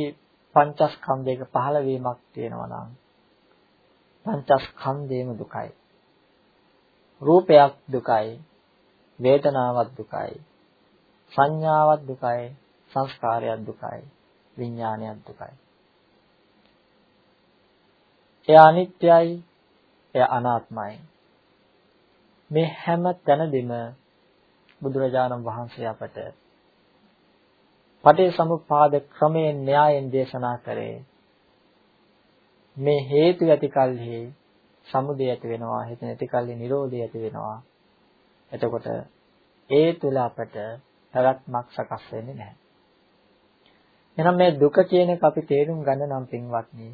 Speaker 1: පංචස්කන්ධයක පහළ වීමක් තියෙනවා නම් පංචස්කන්ධේම දුකයි. රූපයක් දුකයි, වේදනාවක් දුකයි, සංඥාවක් දුකයි, සංස්කාරයක් දුකයි, විඥානයක් දුකයි. එය අනිත්‍යයි, එය අනාත්මයි. මේ හැම තැනදීම බුදුරජාණන් වහන්සේ අපට පටිසමුප්පාද ක්‍රමයෙන් න්‍යායෙන් දේශනා කරේ මේ හේතු ඇති කල්හි සමුදය ඇති වෙනවා හේතු නැති කල්හි නිරෝධය ඇති වෙනවා. එතකොට ඒ තුල අපට පැවැත්මක් සකස් වෙන්නේ නැහැ. එහෙනම් මේ දුක කියන එක අපි තේරුම් ගන්න නම් පින්වත්නි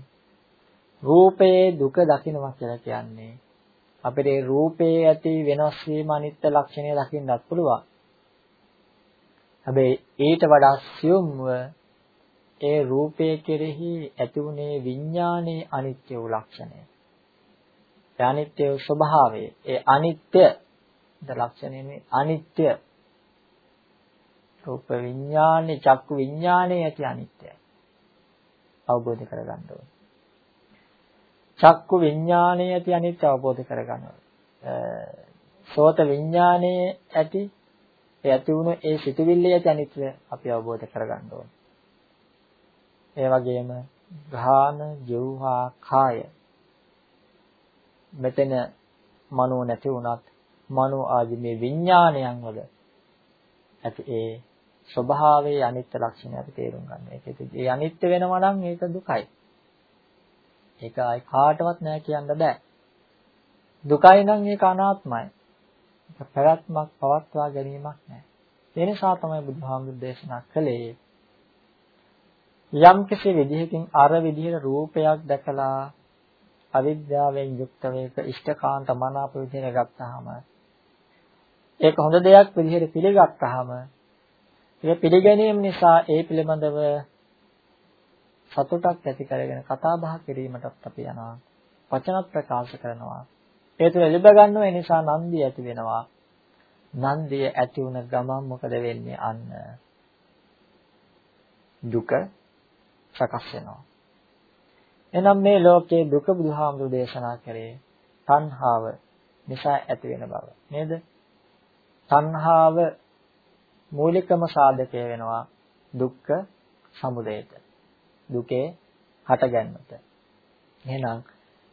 Speaker 1: රූපයේ දුක දකින්නවා කියලා කියන්නේ අපිට ඒ රූපයේ ඇති වෙනස් වීම අනිත්‍ය ලක්ෂණය දකින්නත් පුළුවන්. හැබැයි ඊට වඩා සියුම්ව ඒ රූපය කෙරෙහි ඇතිුනේ විඥානයේ අනිත්‍ය වූ ලක්ෂණය. ඒ අනිත්‍ය වූ ස්වභාවය. ඒ අනිත්‍ය ද ලක්ෂණයනේ අනිත්‍ය. රූප විඥානේ චක්කු විඥානේ ඇති අනිත්‍යයි. අවබෝධ කරගන්න ඕනේ. චක්කු විඥානේ ඇති අනිත්‍ය අවබෝධ කරගන්න ඕනේ. සෝත විඥානේ ඇති ඒ ඇති වුණු ඒ සිතුවිල්ලේ ඇති අනිත්‍ය අපි අවබෝධ කරගන්න ඕනේ. ඒ වගේම ගාන, ජීවහා, කාය මෙතන මනෝ නැති වුණත් මනෝ ආදී මේ විඥානයන් වල ඇති ඒ ස්වභාවයේ අනිත්‍ය ලක්ෂණය අපි තේරුම් ගන්න. ඒක ඒ අනිත්‍ය වෙනවා නම් ඒක දුකයි. ඒක ආයි කාටවත් නෑ කියන්න බෑ. දුකයි නම් ඒක අනාත්මයි. පැවැත්මක් පවත්වා ගැනීමක් නැහැ. ඒ නිසා තමයි බුදුහාමුදුරු දේශනා කළේ යම් කිසි විදිහකින් අර විදිහට රූපයක් දැකලා අවිද්‍යාවෙන් යුක්ත වේක ඉෂ්ඨකාන්ත මනාප විදිහට ගත්තාම ඒක හොඳ දෙයක් විදිහට පිළිගත්තාම ඒ පිළිගැනීම නිසා ඒ පිළිබඳව සතුටක් ඇති කරගෙන කතා බහ කිරීමටත් අපි යනවා වචනත් ප්‍රකාශ කරනවා. ඒ තුළ එළඹ ගන්නව ඒ නිසා නන්දි ඇති වෙනවා. නන්දිය ඇති වුණ ගමන් මොකද වෙන්නේ? අන්න දුක සකස් වෙනවා. එහෙනම් මේ ලෝකයේ දුක බුදුහාමුදුරු දේශනා කරේ තණ්හාව නිසා ඇති වෙන බව. නේද? තණ්හාව මූලිකම සාධකය වෙනවා දුක්ඛ සමුදයට. දුකේ හටගන්නට එහෙනම්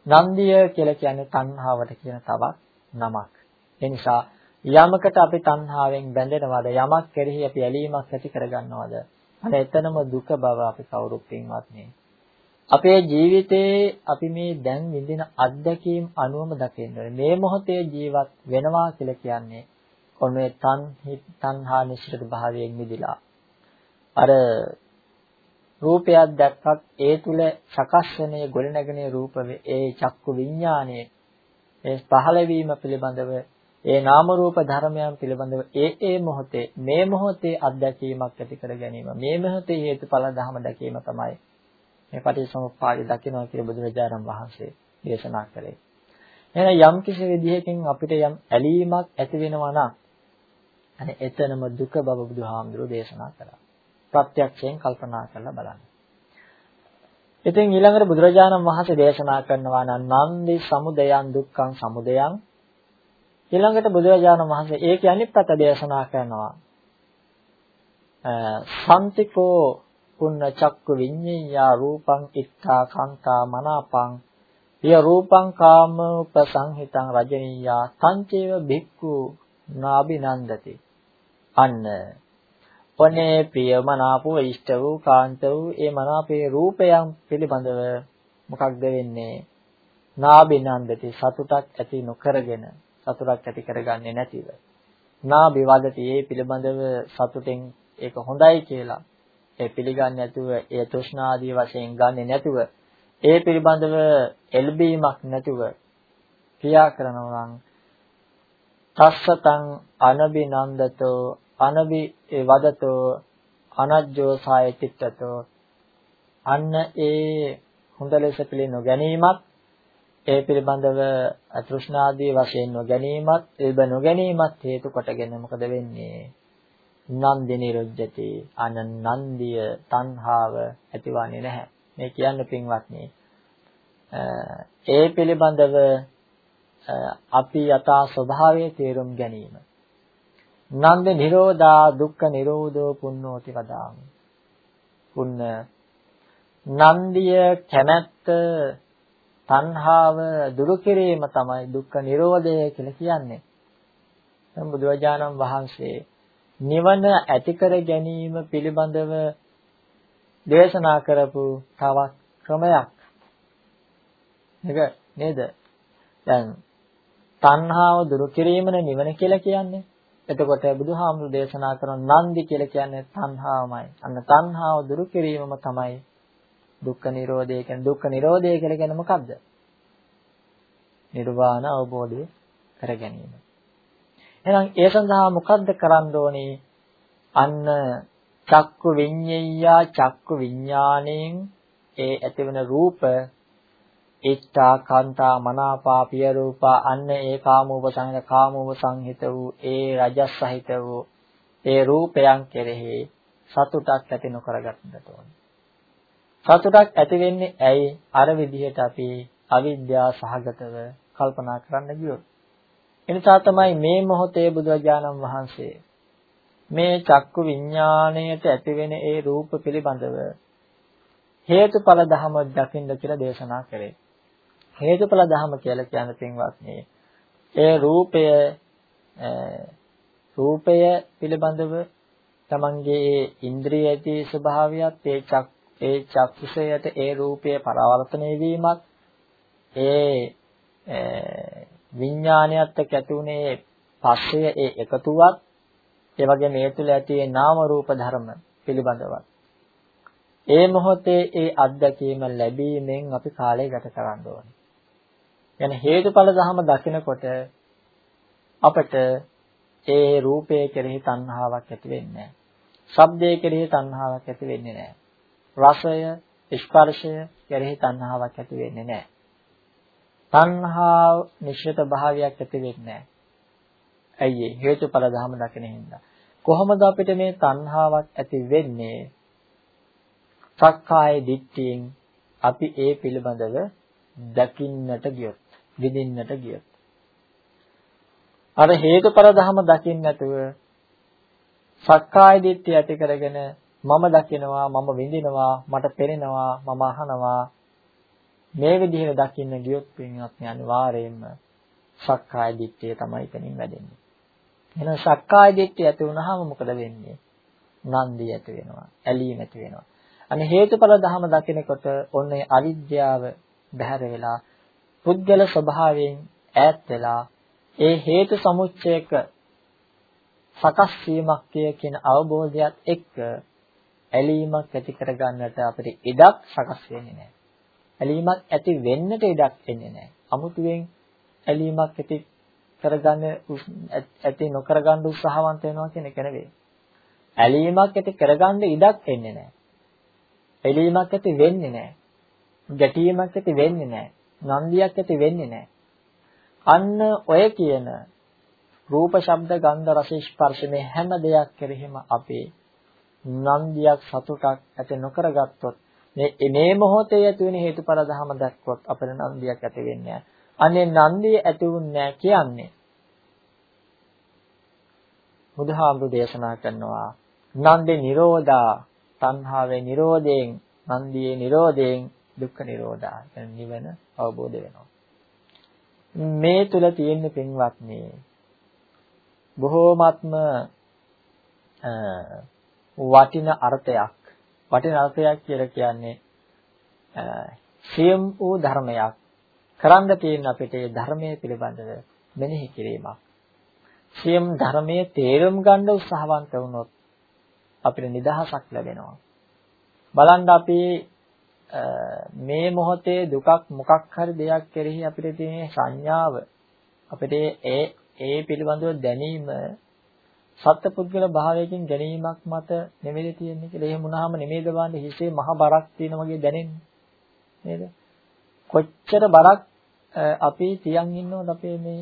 Speaker 1: නන්දිය කියලා කියන්නේ තණ්හාවට කියන තවත් නමක්. ඒ නිසා යමකට අපි තණ්හාවෙන් බැඳෙනවද යමක් කෙරෙහි අපි ඇලීමක් ඇති කරගන්නවද? අන්න එතනම දුක බව අපි කවුරුත් පින්වත්නි අපේ ජීවිතේ අපි මේ දැන් විඳින අත්දැකීම් අනුවම දකින්න මේ මොහොතේ ජීවත් වෙනවා කියලා කියන්නේ ඔන්නේ තන් තණ්හා නිශ්චිත භාවයෙන් මිදිලා. අර රූපයක් දැක්කත් ඒ තුල සකස් වෙනේ ගොඩනැගෙන රූප ඒ චක්කු විඥානයේ ඒ පහළ වීම පිළිබඳව ඒ නාම රූප ධර්මයන් පිළිබඳව ඒ ඒ මොහොතේ මේ මොහොතේ අත්දැකීමක් ඇති කර ගැනීම මේ මොහොතේ හේතුඵල ධම දැකීම තමයි මේ පටිච්චසමුප්පාදය දකිනවා කියලා බුදුරජාණන් වහන්සේ දේශනා කළේ. එහෙනම් යම් කිසි විදිහකින් අපිට යම් ඇලීමක් ඇති වෙනවා නම් අනේ එතනම දුක බව බුදුහාමුදුරෝ දේශනා කළා. ප්‍රත්‍යක්ෂයෙන් කල්පනා කරලා බලන්න. ඉතින් ඊළඟට බුදුරජාණන් වහන්සේ දේශනා කරනවා නම් නන්දි සමුදයං දුක්ඛං සමුදයං ඊළඟට බුදුරජාණන් වහන්සේ ඒ කියන්නේ ප්‍රත දේශනා කරනවා. සම්තිකෝ පුන්න චක්කු විඤ්ඤයා රූපං ඉත්තා කාන්තා මනාපං. පිය රූපං කාම උපසංහිතං රජනීයා තංචේව බික්ඛු නාබිනන්දති අන්න. ඔනේ ප්‍රිය මනාප ඉෂ්ට වූ කාන්ත වූ ඒ මනාපේ රූපයන් පිළිබඳව මොකක්ද වෙන්නේ? නාබිනන්දති සතුටක් ඇති නොකරගෙන සතුටක් ඇති කරගන්නේ නැතිව. නාබිවදති ඒ පිළිබඳව සතුටෙන් ඒක හොඳයි කියලා. ඒ පිළිගන්නේ නැතුව ඒ තෘෂ්ණාදී වශයෙන් ගන්නෙ නැතුව ඒ පිළිබඳව එල්බීමක් නැතුව ක්‍රියා කරනවා නම් තස්සතං අනබිනන්දතෝ අනබි වදතෝ අනජ්ජෝ සාය චිත්තතෝ අන්න ඒ හොඳ ලෙස පිළි නොගැනීමත් ඒ පිළිබඳව තෘෂ්ණාදී වශයෙන් නොගැනීමත් එල්බ නොගැනීමත් හේතු කොටගෙන මොකද වෙන්නේ? නන්දි නිරුද්ධති. අන නන්දිය තණ්හාව ඇතිවන්නේ නැහැ. මේ කියන්න පින්වත්නි ඒ පිළිබඳව අපි යථා ස්වභාවයේ තේරුම් ගැනීම. නන්ද නිරෝධා දුක්ඛ නිරෝධෝ පුන්නෝති වදාමි. පුන්න නන්දිය කැමැත්ත තණ්හාව දුරු කිරීම තමයි දුක්ඛ නිරෝධය කියලා කියන්නේ. දැන් බුදුරජාණන් වහන්සේ නිවන ඇති කර ගැනීම පිළිබඳව දේශනා කරපු තවත් ක්‍රමයක්. ඒක නේද? දැන් තණ්හාව දුරු කිරීමනේ නිවන කියලා කියන්නේ. එතකොට බුදුහාමුදුරු දේශනා කරන නන්දි කියලා කියන්නේ තණ්හාවමයි. අන්න තණ්හාව දුරු කිරීමම තමයි දුක්ඛ නිරෝධය කියන්නේ. දුක්ඛ නිරෝධය කියලා කියන්නේ මොකක්ද? නිර්වාණ අවබෝධය කර ගැනීම. එහෙනම් ඒ සඳහා මොකද්ද කරන්න ඕනේ? අන්න චක්කු විඤ්ඤයා චක්කු විඥාණයෙන් ඒ ඇතිවන රූප ඉත්තා කාන්තා මනාපා පිය රූපා අන්න ඒ කාමෝප සංහිත කාමෝප සංහිත වූ ඒ රජස් සහිත වූ ඒ රූපයන් කෙරෙහි සතුටක් ඇති නොකරගන්නට ඕනේ. සතුටක් ඇති වෙන්නේ ඇයි? අර විදිහට අපි අවිද්‍යාව සහගතව කල්පනා කරන්න ගියොත්. එනිසා තමයි මේ මොහොතේ බුදුරජාණන් වහන්සේ මේ චක්කු විඥාණයට ඇතිවෙන ඒ රූප පිළිබඳව හේතුඵල ධම දකින්න කියලා දේශනා කරේ. හේතුඵල ධම කියලා කියන පින්වත්නි ඒ රූපය රූපය පිළිබඳව තමන්ගේ ඉන්ද්‍රිය ඇති ස්වභාවයත් ඒ චක් ඒ චක්ෂුසයට ඒ රූපය පරාවර්තනය වීමත් ඒ විඥානයත් එක්ක ඇති උනේ පස්සය ඒ එකතුවත් ඒ වගේ මේ තුල ඇති නාම රූප ධර්ම පිළිබඳවත් ඒ මොහොතේ ඒ අත්දැකීම ලැබීමෙන් අපි කාලය ගත කරන්න ඕනේ. යන හේතුඵල ධම දකිනකොට අපට ඒ රූපයේ කෙරෙහි තණ්හාවක් ඇති වෙන්නේ නැහැ. ශබ්දයේ කෙරෙහි තණ්හාවක් ඇති වෙන්නේ නැහැ. රසය, ස්පර්ශය කෙරෙහි තණ්හාවක් ඇති වෙන්නේ නැහැ. තණ්හා නිශ්චිත භාවයක් ඇති වෙන්නේ නැහැ. ඇයි හේතුඵල ධම දකින හින්දා. කොහොමද අපිට මේ තණ්හාවක් ඇති වෙන්නේ? සක්කාය දිට්ඨියෙන් අපි ඒ පිළිබඳව දකින්නට ගියොත්, විඳින්නට ගියොත්. අර හේතුඵල ධම දකින්න නැතුව සක්කාය දිට්ඨිය ඇති කරගෙන මම දකිනවා මම විඳිනවා මට පෙනෙනවා මම අහනවා මේ විදිහට දකින්න ගියොත් පින්වත්නි අනිවාර්යයෙන්ම සක්කාය දිට්ඨිය තමයි එතනින් වැඩෙන්නේ. එහෙනම් සක්කාය දිට්ඨිය ඇති වුනහම මොකද වෙන්නේ? නන්දිය ඇති වෙනවා. ඇලීම ඇති වෙනවා. අනේ හේතුඵල ධහම දකිනකොට ඔන්නේ අවිද්‍යාව බැහැර වෙලා පුද්ගල ස්වභාවයෙන් ඈත් වෙලා ඒ හේතු සමුච්චයක සකස් වීමක් කියන අවබෝධයත් එක්ක ඇලීමක් ඇති කරගන්නට අපිට ඉඩක් සකස් වෙන්නේ නැහැ. ඇලීමක් ඇති වෙන්නට ඉඩක් එන්නේ නැහැ. අමුතුවෙන් ඇලීමක් ඇති කරගන්න ඇති නොකරගන්න උත්සාහවන්ත වෙනවා කියන එක නෙවෙයි. ඇලීමක් ඇති කරගන්න ඉඩක් එන්නේ නැහැ. ඇලීමක් ඇති වෙන්නේ නැහැ. ගැටීමක් ඇති වෙන්නේ නැහැ. නන්දියක් ඇති වෙන්නේ නැහැ. අන්න ඔය කියන රූප ශබ්ද ගන්ධ රස ස්පර්ශ මේ හැම දෙයක් කෙරෙහිම අපේ නන්දියක් සතුටක් ඇති නොකරගත්තොත් මේ මේ මොහොතේ ඇති වෙන හේතුඵල ධම දැක්කොත් අපේ නන්දියක් ඇති වෙන්නේ අනේ නන්දිය ඇති වුන්නේ කියන්නේ. බුදුහාමුදුරේ දේශනා කරනවා නන්දේ නිරෝධා තණ්හාවේ නිරෝධයෙන් නන්දියේ නිරෝධයෙන් දුක්ඛ නිරෝධා කියන නිවන අවබෝධ වෙනවා. මේ තුල තියෙන පින්වත්නි බොහෝමත්ම වටින අර්ථයක් වටින අර්ථයක් කියලා කියන්නේ සියම් වූ ධර්මයක් කරන්න තියෙන අපිට ඒ ධර්මයේ පිළිබඳව මෙනෙහි කිරීමක්. සියම් ධර්මයේ තේරුම් ගන්න උත්සාහවන්ත වුණොත් අපිට නිදහසක් ලැබෙනවා. බලන්න අපි මේ මොහොතේ දුකක් මොකක් හරි දෙයක් කෙරෙහි අපිට තියෙන සංඥාව අපිට ඒ ඒ පිළිබඳව දැනීම සත්පුද්ගල භාවයකින් ගැනීමක් මත නෙමෙයි තියෙන්නේ කියලා. එහෙම වුණාම නෙමෙයිද බලන්න හිසේ මහ බරක් තියෙන වගේ දැනෙන්නේ. නේද? කොච්චර බරක් අපි තියන් ඉන්නවද අපේ මේ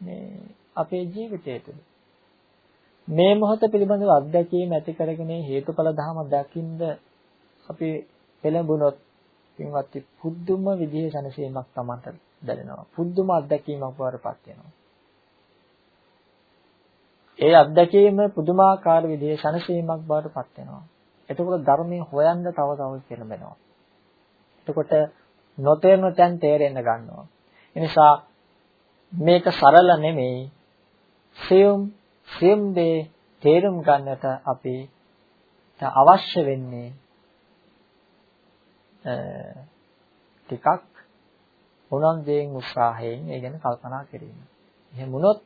Speaker 1: මේ අපේ ජීවිතය තුළ. මේ මොහොත පිළිබඳව අත්දැකීම් ඇති කරගෙන හේතුඵල ධම දකින්ද අපි පෙළඹුණොත් පින්වත් පුදුම විදිහේ සැනසීමක් Tamanට දැනෙනවා. පුදුම අත්දැකීමක් වරපත් වෙනවා. ඒ අත්දැකීම පුදුමාකාර විදිහේ සනසීමක් බවට පත් වෙනවා. එතකොට ධර්මයේ හොයන්න තව තව පෙළඹෙනවා. එතකොට නොතේරෙන තැන් තේරෙන්න ගන්නවා. ඒ නිසා මේක සරල නෙමෙයි. සියුම් සියුම් දේ තේරුම් ගන්නට අපි අවශ්‍ය වෙන්නේ ටිකක් උනන්දුවෙන් උත්සාහයෙන් ඒ ගැන කල්පනා කිරීම. එහෙම වුණොත්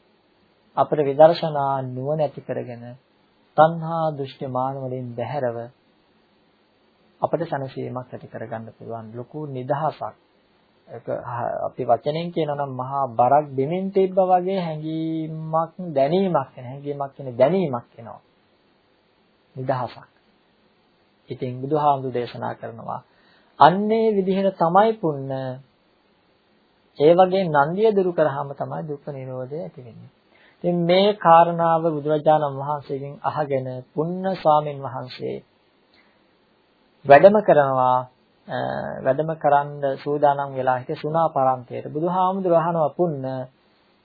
Speaker 1: අපිට විදර්ශනා නුවණ ඇති කරගෙන තණ්හා දෘෂ්ටි මාන වලින් බැහැරව අපිට සනසීමක් ඇති කරගන්න පුළුවන්. ලොකු නිදහසක්. ඒක අපි වචනෙන් කියනවා නම් මහා බරක් දෙමින් තිබ්බා වගේ හැඟීමක් දැනීමක් එන හැඟීමක් කියන දැනීමක් එනවා. නිදහසක්. ඉතින් බුදුහාමුදුරු දේශනා කරනවා අන්නේ විදිහට තමයි පුන්න. ඒ වගේ නන්දිය දුරු කරාම තමයි දුක්ඛ නිරෝධය ඇති වෙන්නේ. ඉතින් මේ කාරණාව බුදුරජාණන් වහන්සේගෙන් අහගෙන පුන්න ස්වාමින් වහන්සේ වැඩම කරනවා වැඩම කරන්න සූදානම් වෙලා හිට සුණා පරන්තයට බුදුහාමුදුර අහනවා පුන්න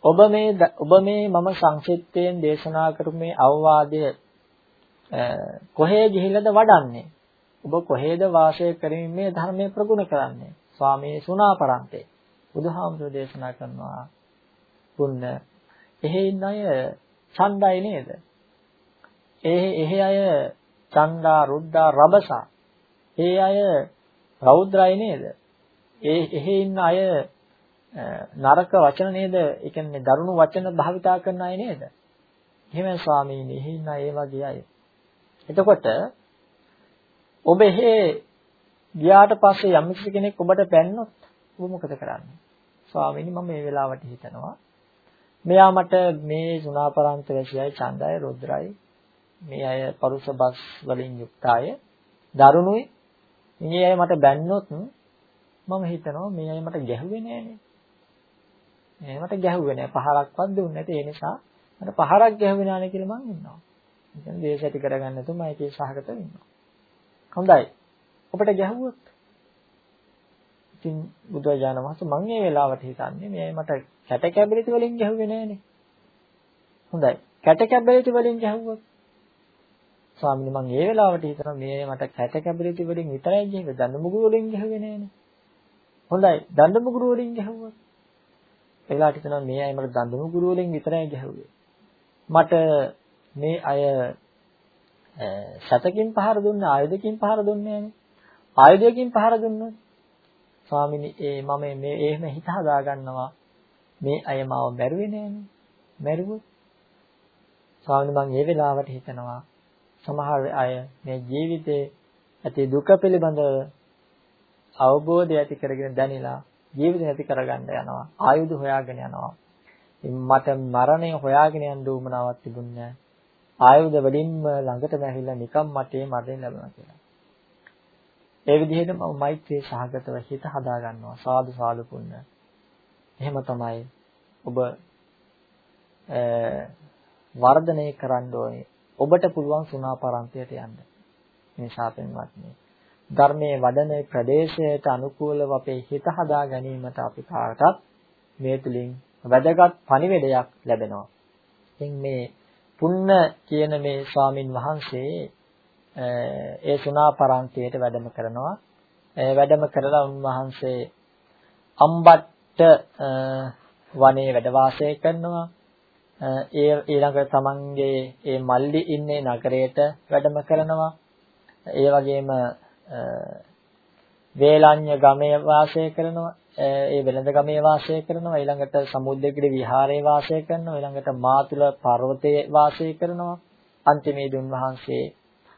Speaker 1: ඔබ මේ ඔබ මේ මම සංක්ෂිප්තයෙන් දේශනා කරපු මේ අවවාදය කොහේ ගිහිල්ලාද වඩන්නේ? ඔබ කොහේද වාසය කරමින් මේ ධර්මයේ ප්‍රගුණ කරන්නේ? ස්වාමී සුණා පරන්තේ. බුදුහාමුදුර දේශනා කරනවා පුන්න එහෙ ඉන්න අය ඡණ්ඩයි නේද? එහෙ එහෙ අය ඡණ්ඩා රුද්දා රබසා. ඒ අය රෞද්‍රයි නේද? ඒ එහෙ ඉන්න අය නරක වචන නේද? ඒ කියන්නේ දරුණු වචන භාවිතා කරන අය නේද? එහෙම ස්වාමීනි එහෙ ඉන්න ඒ වගේ අය. එතකොට ඔබ එහෙ ගියාට පස්සේ යම් කෙනෙක් ඔබට පැන්නොත් ඔබ මොකද කරන්නේ? ස්වාමීනි මම මේ වෙලාවට හිතනවා මෙයා මට මේ සුණාපරන්ත වැසියයි ඡන්දය රුද්‍රයි මේ අය පරුස බස් වලින් යුක්ත අය දරුණුයි මේ අය මට බැන්නොත් මම හිතනවා මේ අය මට ගැහුවේ නෑනේ මේ මට ගැහුවේ නෑ පහරක්වත් දුන්නේ නැති ඒ නිසා අර පහරක් ගැහුවේ නානේ කියලා මං ඉන්නවා. ඒ කියන්නේ දේශ ඇති කරගන්න නැතුව මම ඒකේ සහගත වෙනවා. හොඳයි. ඔබට ගැහුවොත් ඉතින් බුදුරජාණන් වහන්සේ මම මේ වෙලාවට හිතන්නේ මේ මට කැට කැබලිති වලින් ගැහුවේ නෑනේ. හොඳයි. කැට කැබලිති වලින් ගැහුවොත් ස්වාමීනි මම මේ වෙලාවට හිතනවා මේ මට කැට කැබලිති වලින් විතරයි ගැහුවේ. දඬු මුගුරු වලින් ගැහුවේ නෑනේ. හොඳයි. දඬු මුගුරු වලින් ගැහුවොත් ඒලාට හිතනවා මේ අය මට දඬු මුගුරු වලින් විතරයි ගැහුවේ. මට මේ අය සතකින් පහර දුන්නේ ආයුධකින් පහර දුන්නේ නෑනේ. ආයුධයකින් පහර දුන්නොත් ස්වාමිනී ඒ මම මේ එහෙම හිත හදා ගන්නවා. මේ අය මාව මැරුවේ නෑනේ. මැරුවොත්. ස්වාමිනී මම මේ වෙලාවට හිතනවා සමහර අය මේ ජීවිතේ ඇති දුක පිළිබඳව අවබෝධය ඇති කරගෙන දැනিলা ජීවිතය නැති කරගන්න යනවා. ආයුධ හොයාගෙන යනවා. මට මරණය හොයාගෙන යන්න උවමනාවක් තිබුණේ ආයුධ වලින්ම ළඟටම ඇවිල්ලා නිකම් මටේ මරණය ලැබුණා කියලා. ඒ විදිහට මම මෛත්‍රී සහගතව හිත හදා ගන්නවා සාදු සාදු පුන්න. එහෙම තමයි ඔබ වර්ධනය කරන්න ඕනේ. ඔබට පුළුවන් සුණාපරන්තයට යන්න. මේ ශාපෙන්වත්නි. ධර්මයේ වඩන ප්‍රදේශයට අනුකූලව අපේ හිත හදා ගැනීමට අපි කාටත් මේ තුලින් වැදගත් පණිවිඩයක් ලැබෙනවා. ඉතින් මේ පුන්න කියන මේ ස්වාමින් වහන්සේ ඒ සුණාපරන්තයට වැඩම කරනවා. වැඩම කරලා උන්වහන්සේ අම්බට්ට වනයේ වැඩ වාසය කරනවා. ඒ ඊළඟ තමන්ගේ ඒ මල්ලි ඉන්නේ නගරයට වැඩම කරනවා. ඒ වගේම වේලඤ්ඤ ගමේ වාසය කරනවා. ඒ වෙළඳ ගමේ වාසය කරනවා. ඊළඟට සමුද්‍රගිරි විහාරයේ වාසය කරනවා. ඊළඟට මාතුල පර්වතයේ වාසය කරනවා. අන්තිමේදී උන්වහන්සේ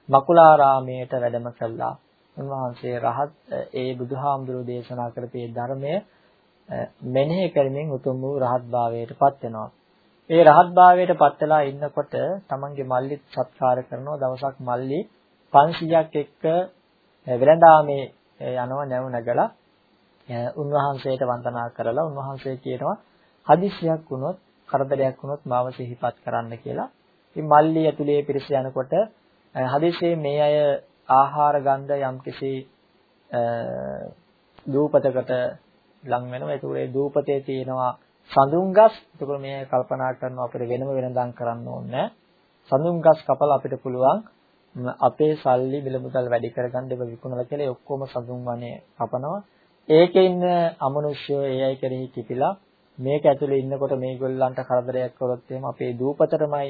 Speaker 1: මකුලාරාමයට වැඩම කළා. උන්වහන්සේ රහත් ඒ බුදුහාමුදුරෝ දේශනා කරපු ධර්මය මෙනෙහි කරමින් උතුම් වූ රහත් භාවයට පත් වෙනවා. ඒ රහත් භාවයට පත් වෙලා ඉන්නකොට තමන්ගේ මල්ලිත් සත්කාර කරනවා දවසක් මල්ලි 500ක් එක්ක වෙළඳාමේ යනවා නැව නැගලා උන්වහන්සේට වන්දනා කරලා උන්වහන්සේ කියනවා හදිසියක් වුණොත් කරදරයක් වුණොත් මාව සිහිපත් කරන්න කියලා. ඉතින් මල්ලි ඇතුලේ පිරිස යනකොට හදිසියේ මේ අය ආහාර ගන්ධ යම්කිසි දූපතකට ලං වෙනවා. ඒක උේ දූපතේ තියෙනවා සඳුන්ගස් එතකොට මේ කල්පනා කරනවා අපිට වෙනම වෙනදම් කරන්න ඕනේ සඳුන්ගස් කපලා අපිට පුළුවන් අපේ සල්ලි මිල මුදල් වැඩි කරගන්න ඒව විකුණලා කියලා ඔක්කොම සඳුන් වනේ කපනවා. ඒකේ ඉන්න අමනුෂ්‍යෝ ඒ අය කෙරෙහි කිපිලා මේක ඇතුලේ ඉන්නකොට මේගොල්ලන්ට කරදරයක් කරොත් එහෙම අපේ දූපතටමයි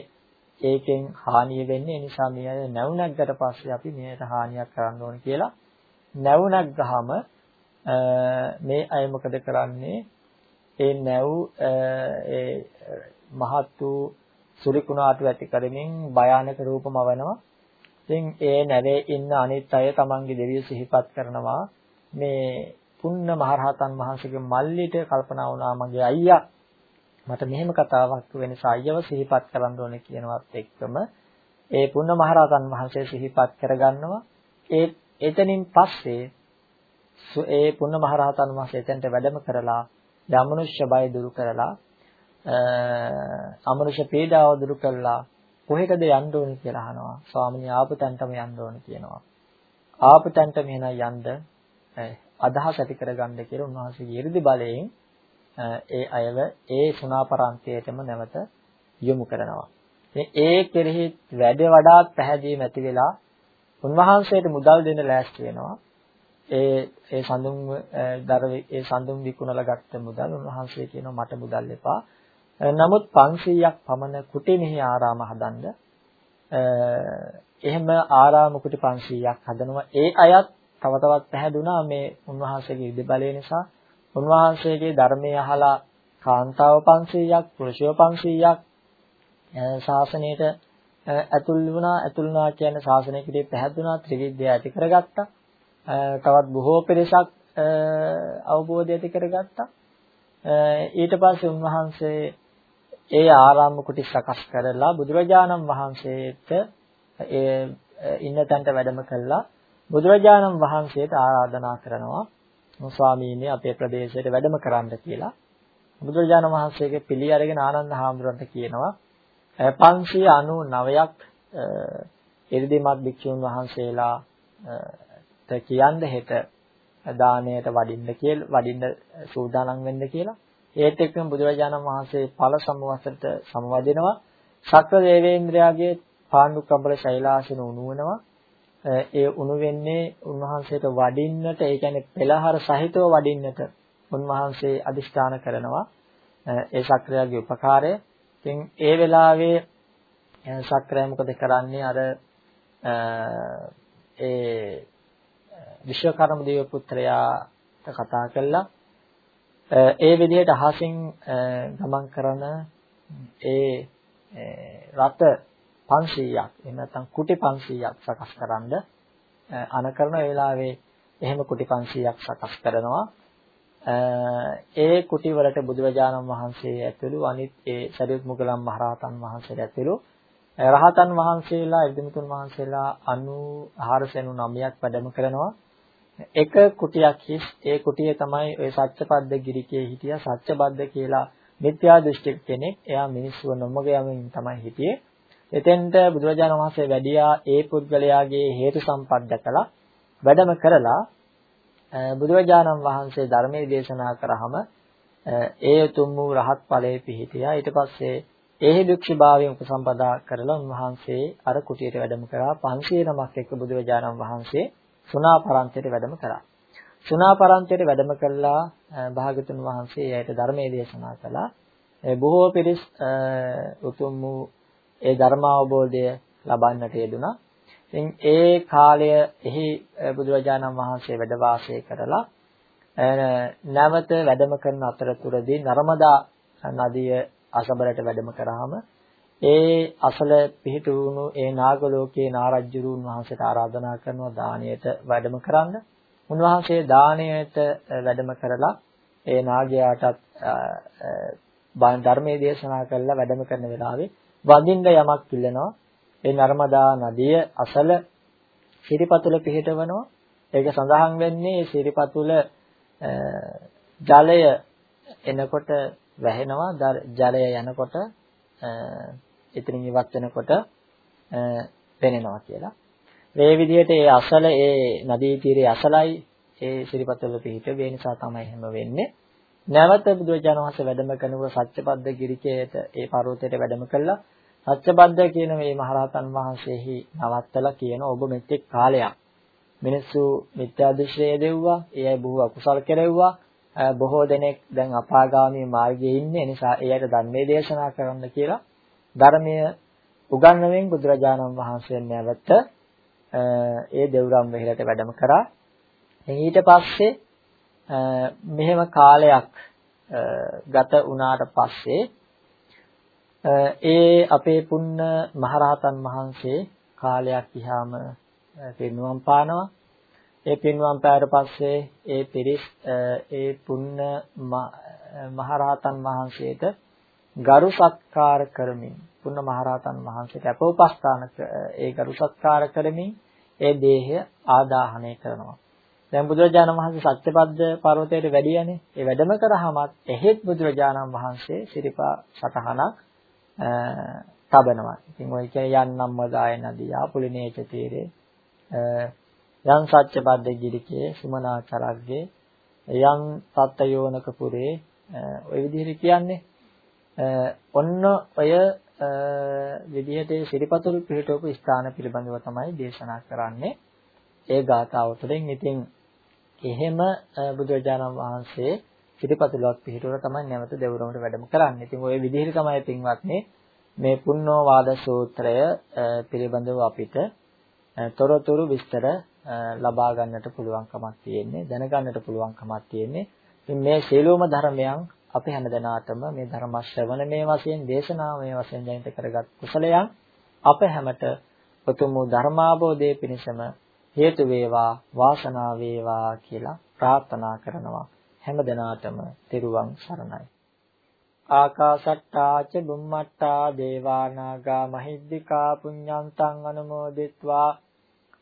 Speaker 1: ඒකෙන් හානිය වෙන්නේ ඒ නිසා මේ අය නැවුණක්කට පස්සේ අපි මේකට හානියක් කරන්න ඕන කියලා නැවුණක් ගහම මේ අය මොකද කරන්නේ ඒ නැව් ඒ මහත් වූ සුරිකුණාටු ඇති කරමින් භයානක රූපම වෙනවා. ඉතින් ඒ නැවේ ඉන්න අනිත් අය තමන්ගේ දෙවිය සිහිපත් කරනවා. මේ පුන්න මහරහතන් වහන්සේගේ මල්ලිට කල්පනා වුණා මගේ අයියා මට මෙහෙම කතාවක් වෙන සායව සිහිපත් කරන්න ඕනේ කියනවත් එක්කම ඒ පුන්න මහරහතන් වහන්සේ සිහිපත් කරගන්නවා. ඒ එතනින් පස්සේ ඒ පුන්න මහරහතන් වහන්සේ එතනට වැඩම කරලා යමනුෂ්‍ය බය දුරු කරලා අමනුෂ්‍ය පීඩාව දුරු කරලා කොහෙටද යන්න ඕනේ කියලා අහනවා. ස්වාමීනි ආපු තැනටම යන්න ඕනේ කියනවා. ආපු තැනට මෙහෙනම් යන්න අදහස් ඇති කරගන්න කියලා උන්වහන්සේගේ 이르දි බලයෙන් ඒ අයව ඒ සුණාපරන්තයටම නැවත යොමු කරනවා. ඒ කෙරෙහි වැඩ වඩාත් පැහැදීම ඇති වෙලා උන්වහන්සේට මුදල් දෙන්න ලෑස්ති වෙනවා. ඒ ඒ සඳුන් දරවේ ඒ සඳුන් විකුණලා ගත්ත මුදල් උන්වහන්සේ කියනවා මට මුදල් එපා. නමුත් 500ක් පමණ කුටි මෙහි ආරාම හදන්න එහෙම ආරාම කුටි 500ක් හදනවා. ඒ අයත් තව තවත් පැහැදුනා මේ උන්වහන්සේගේ ඉද බලය නිසා උන්වහන්සේගේ ධර්මය අහලා කාන්තාව 500ක් පුරුෂයෝ 500ක් ශාසනයට ඇතුල් වුණා ඇතුල් වුණා කියන්නේ ශාසනයකදී පැහැදුනා ත්‍රිවිධය ඇති කරගත්තා තවත් බොහෝ පිරිසක් අවබෝධය ඇති කරගත්තා. ඊට පස්සේ උන්වහන්සේ ඒ ආරාම කුටි සකස් කරලා බුදුරජාණන් වහන්සේට ඒ ඉන්න තැනට වැඩම කළා. බුදුරජාණන් වහන්සේට ආරාධනා කරනවා ස්වාමීනි අපේ ප්‍රදේශයට වැඩම කරන්න කියලා. බුදුරජාණන් වහන්සේගේ පිළි අරගෙන ආනන්ද හාමුදුරන්ට කියනවා 599ක් ඉරිදිමත් භික්ෂුන් වහන්සේලා ත කියන්න හෙට දාණයට වඩින්න කියලා වඩින්න සූදානම් වෙන්න කියලා. ඒත් එක්කම බුදුරජාණන් වහන්සේ ඵල සමවසට සමවදිනවා. ශක්‍ර දේවේන්ද්‍රයාගේ පාණ්ඩු කම්බල ශෛලාසන උණුවනවා ඒ උණු වෙන්නේ උන්වහන්සේට වඩින්නට ඒ කියන්නේ පෙළහර සහිතව වඩින්නට උන්වහන්සේ අදිෂ්ඨාන කරනවා. ඒ ශක්‍රයාගේ උපකාරය. ඉතින් ඒ වෙලාවේ ශක්‍රය මොකද කරන්නේ? අර ඒ විශ්වකර්ම දේව පුත්‍රයාට කතා කළා. ඒ විදිහට අහසින් ගමන් කරන ඒ රත 500ක් එහෙම නැත්නම් කුටි 500ක් සකස් කරන්ද අන කරන වෙලාවේ එහෙම කුටි 500ක් සකස් කරනවා. ඒ කුටි වලට බුදුරජාණන් වහන්සේ ඇතුළු අනිත් ඒ සරියුත් මුගලන් මහරහතන් වහන්සේලා ඇතුළු රහතන් වහන්සේලා ඉදිමුතුන් වහන්සේලා 9409ක් වැඩම කරනවා. එක කුටියක් හිස් ඒ කුටිය තමයි ඔය සත්‍යපද්ද ගිරිකේ හිටිය. සත්‍යබද්ද කියලා මිත්‍යා දෘෂ්ටි කෙනෙක්. එයා මිනිස්සුව නොමග යමින් තමයි හිටියේ. එතෙන්ට බුදුරජාණන් වහන්සේ වැඩියා ඒ පුද්ගලයාගේ හේතු සම්පත් දැකලා වැඩම කරලා බුදුරජාණන් වහන්සේ ධර්මයේ දේශනා කරාම ඒ උතුම් වූ රහත් ඵලයේ පිහිටියා ඊට පස්සේ ඒහි භික්ෂුභාවයෙන් උපසම්පදා කරලා උන්වහන්සේ අර කුටියට වැඩම කරා 500 නමක් එක්ක බුදුරජාණන් වහන්සේ සුණාපරන්තයට වැඩම කරා. සුණාපරන්තයට වැඩම කළා භාගතුන් වහන්සේ එයට ධර්මයේ දේශනා කළා. බොහෝ පිරිස් උතුම් වූ ඒ ධර්ම අවබෝධය ලබන්නට යෙදුනා. ඉතින් ඒ කාලය එහි බුදුරජාණන් වහන්සේ වැඩ වාසය කරලා නැවත වැඩම කරන අතරතුරදී නර්මදා නදිය අසබරට වැඩම කරාම ඒ අසල පිහිටු වුණු ඒ නාගලෝකයේ නාරජ්ජුරුන් වහන්සේට ආරාධනා කරනවා දාණයට වැඩම කරන්න. උන්වහන්සේ දාණයට වැඩම කරලා ඒ නාගයාටත් ධර්මයේ දේශනා කළා වැඩම කරන වෙලාවේ වඳින්න යමක් ඉල්ලනවා. ඒ නර්මදා නදිය අසල සිරිපතුල පිහිටවනවා. ඒක සඳහන් වෙන්නේ සිරිපතුල ජලය එනකොට වැහෙනවා ජලය යනකොට එතනින් ඉවත් වෙනකොට පෙනෙනවා කියලා. මේ විදිහට ඒ අසල ඒ නදී තීරයේ අසලයි ඒ සිරිපතවල පිහිට වේ නිසා තමයි එහෙම වෙන්නේ. නැවත බුදුරජාණන් වහන්සේ වැඩම කරනකොට සත්‍යපද්ද ගිරිකයට ඒ පර්වතයට වැඩම කළා. සත්‍යපද්ද කියන මේ මහරහතන් වහන්සේහි නවත්තලා කියන ඔබ මෙතෙක් කාලයක් මිනිස්සු මිත්‍යා දෘෂ්ටිය දෙව්වා, ඒ අය බොහෝ අකුසල් කෙරෙව්වා. බොහෝ දෙනෙක් දැන් අපාගාමී මාර්ගයේ ඉන්නේ නිසා එයට ධර්මයේ දේශනා කරන්න කියලා ධර්මය උගන්වමින් බුදුරජාණන් වහන්සේ නැවත ඒ දෙව්රම් වෙහෙරට වැඩම කරා. ඊට පස්සේ මෙහෙම කාලයක් ගත වුණාට පස්සේ ඒ අපේ පුන්න මහරහතන් වහන්සේ කාලයක් ගියාම පිරිනුවම් පානවා. ඒ පින්වම් පෑවට පස්සේ ඒ පිරිස් ඒ පුන්න මහරහතන් වහන්සේට ගරු සත්කාර කරමින් පුන්න මහරහතන් වහන්සේට අපෝපස්ථාන ඒ ගරු සත්කාර කරමින් ඒ දේහය ආදාහනය කරනවා. දැන් බුදුරජාණන් වහන්සේ සත්‍යපද්ද පර්වතයට වැඩියනේ. ඒ වැඩම කරාමත් එහෙත් බුදුරජාණන් වහන්සේ සිරිපා සටහනක් තබනවා. ඉතින් ඔය කියන්නේ යන්නම් මදාය නදිය ආපුලිනේච තීරේ යම් සත්‍යපද්ද ගිරිකේ සුමනාචරග්ගේ යම් සත්යෝනක පුරේ ඔය විදිහට කියන්නේ ඔන්න ඔය විදිහට සිරිපතුල් පිළිටවපු ස්ථාන පිළිබඳව තමයි දේශනා කරන්නේ ඒ ගාථාව තුළින් ඉතින් එහෙම බුදුරජාණන් වහන්සේ සිරිපතුලක් පිළිටවල තමයි නැවත දෙවුරමට වැඩම කරන්නේ. ඉතින් ওই විදිහට තමයි පින්වත්නි මේ පුන්නෝ වාද සූත්‍රය පිළිබඳව අපිට තොරතුරු විස්තර ලබා ගන්නට පුළුවන්කමක් තියෙන්නේ දැනගන්නට පුළුවන්කමක් තියෙන්නේ ඉතින් මේ සියලුම ධර්මයන් අපි හැමදෙනාටම මේ ධර්ම ශ්‍රවණමේ වශයෙන් දේශනාමේ වශයෙන් ජනිත කරගත් කුසලයන් අප හැමත උතුම් වූ ධර්මාභෝධයේ පිණසම හේතු වේවා වාසනාව වේවා කියලා ප්‍රාර්ථනා කරනවා හැම දිනාටම තෙරුවන් සරණයි. ආකාශට්ටා ච බුම්මට්ටා දේවානාගා මහිද්దికා පුඤ්ඤන්තං අනුමෝදිත්වා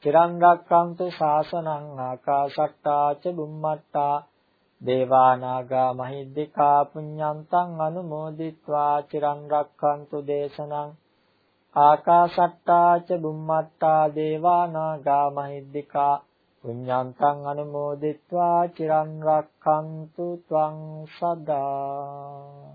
Speaker 1: චිරං රක්ඛන්තු ශාසනං ආකාශට්ටා ච බුම්මට්ටා දේවානාගා මහිද්దికා පුඤ්ඤන්තං අනුමෝදිත්වා චිරං රක්ඛන්තු දේශනං ආකාශට්ටා ච බුම්මට්ටා දේවානාගා මහිද්దికා පුඤ්ඤන්තං අනුමෝදිත්වා චිරන් රක්ඛන්තු ත්වං සදා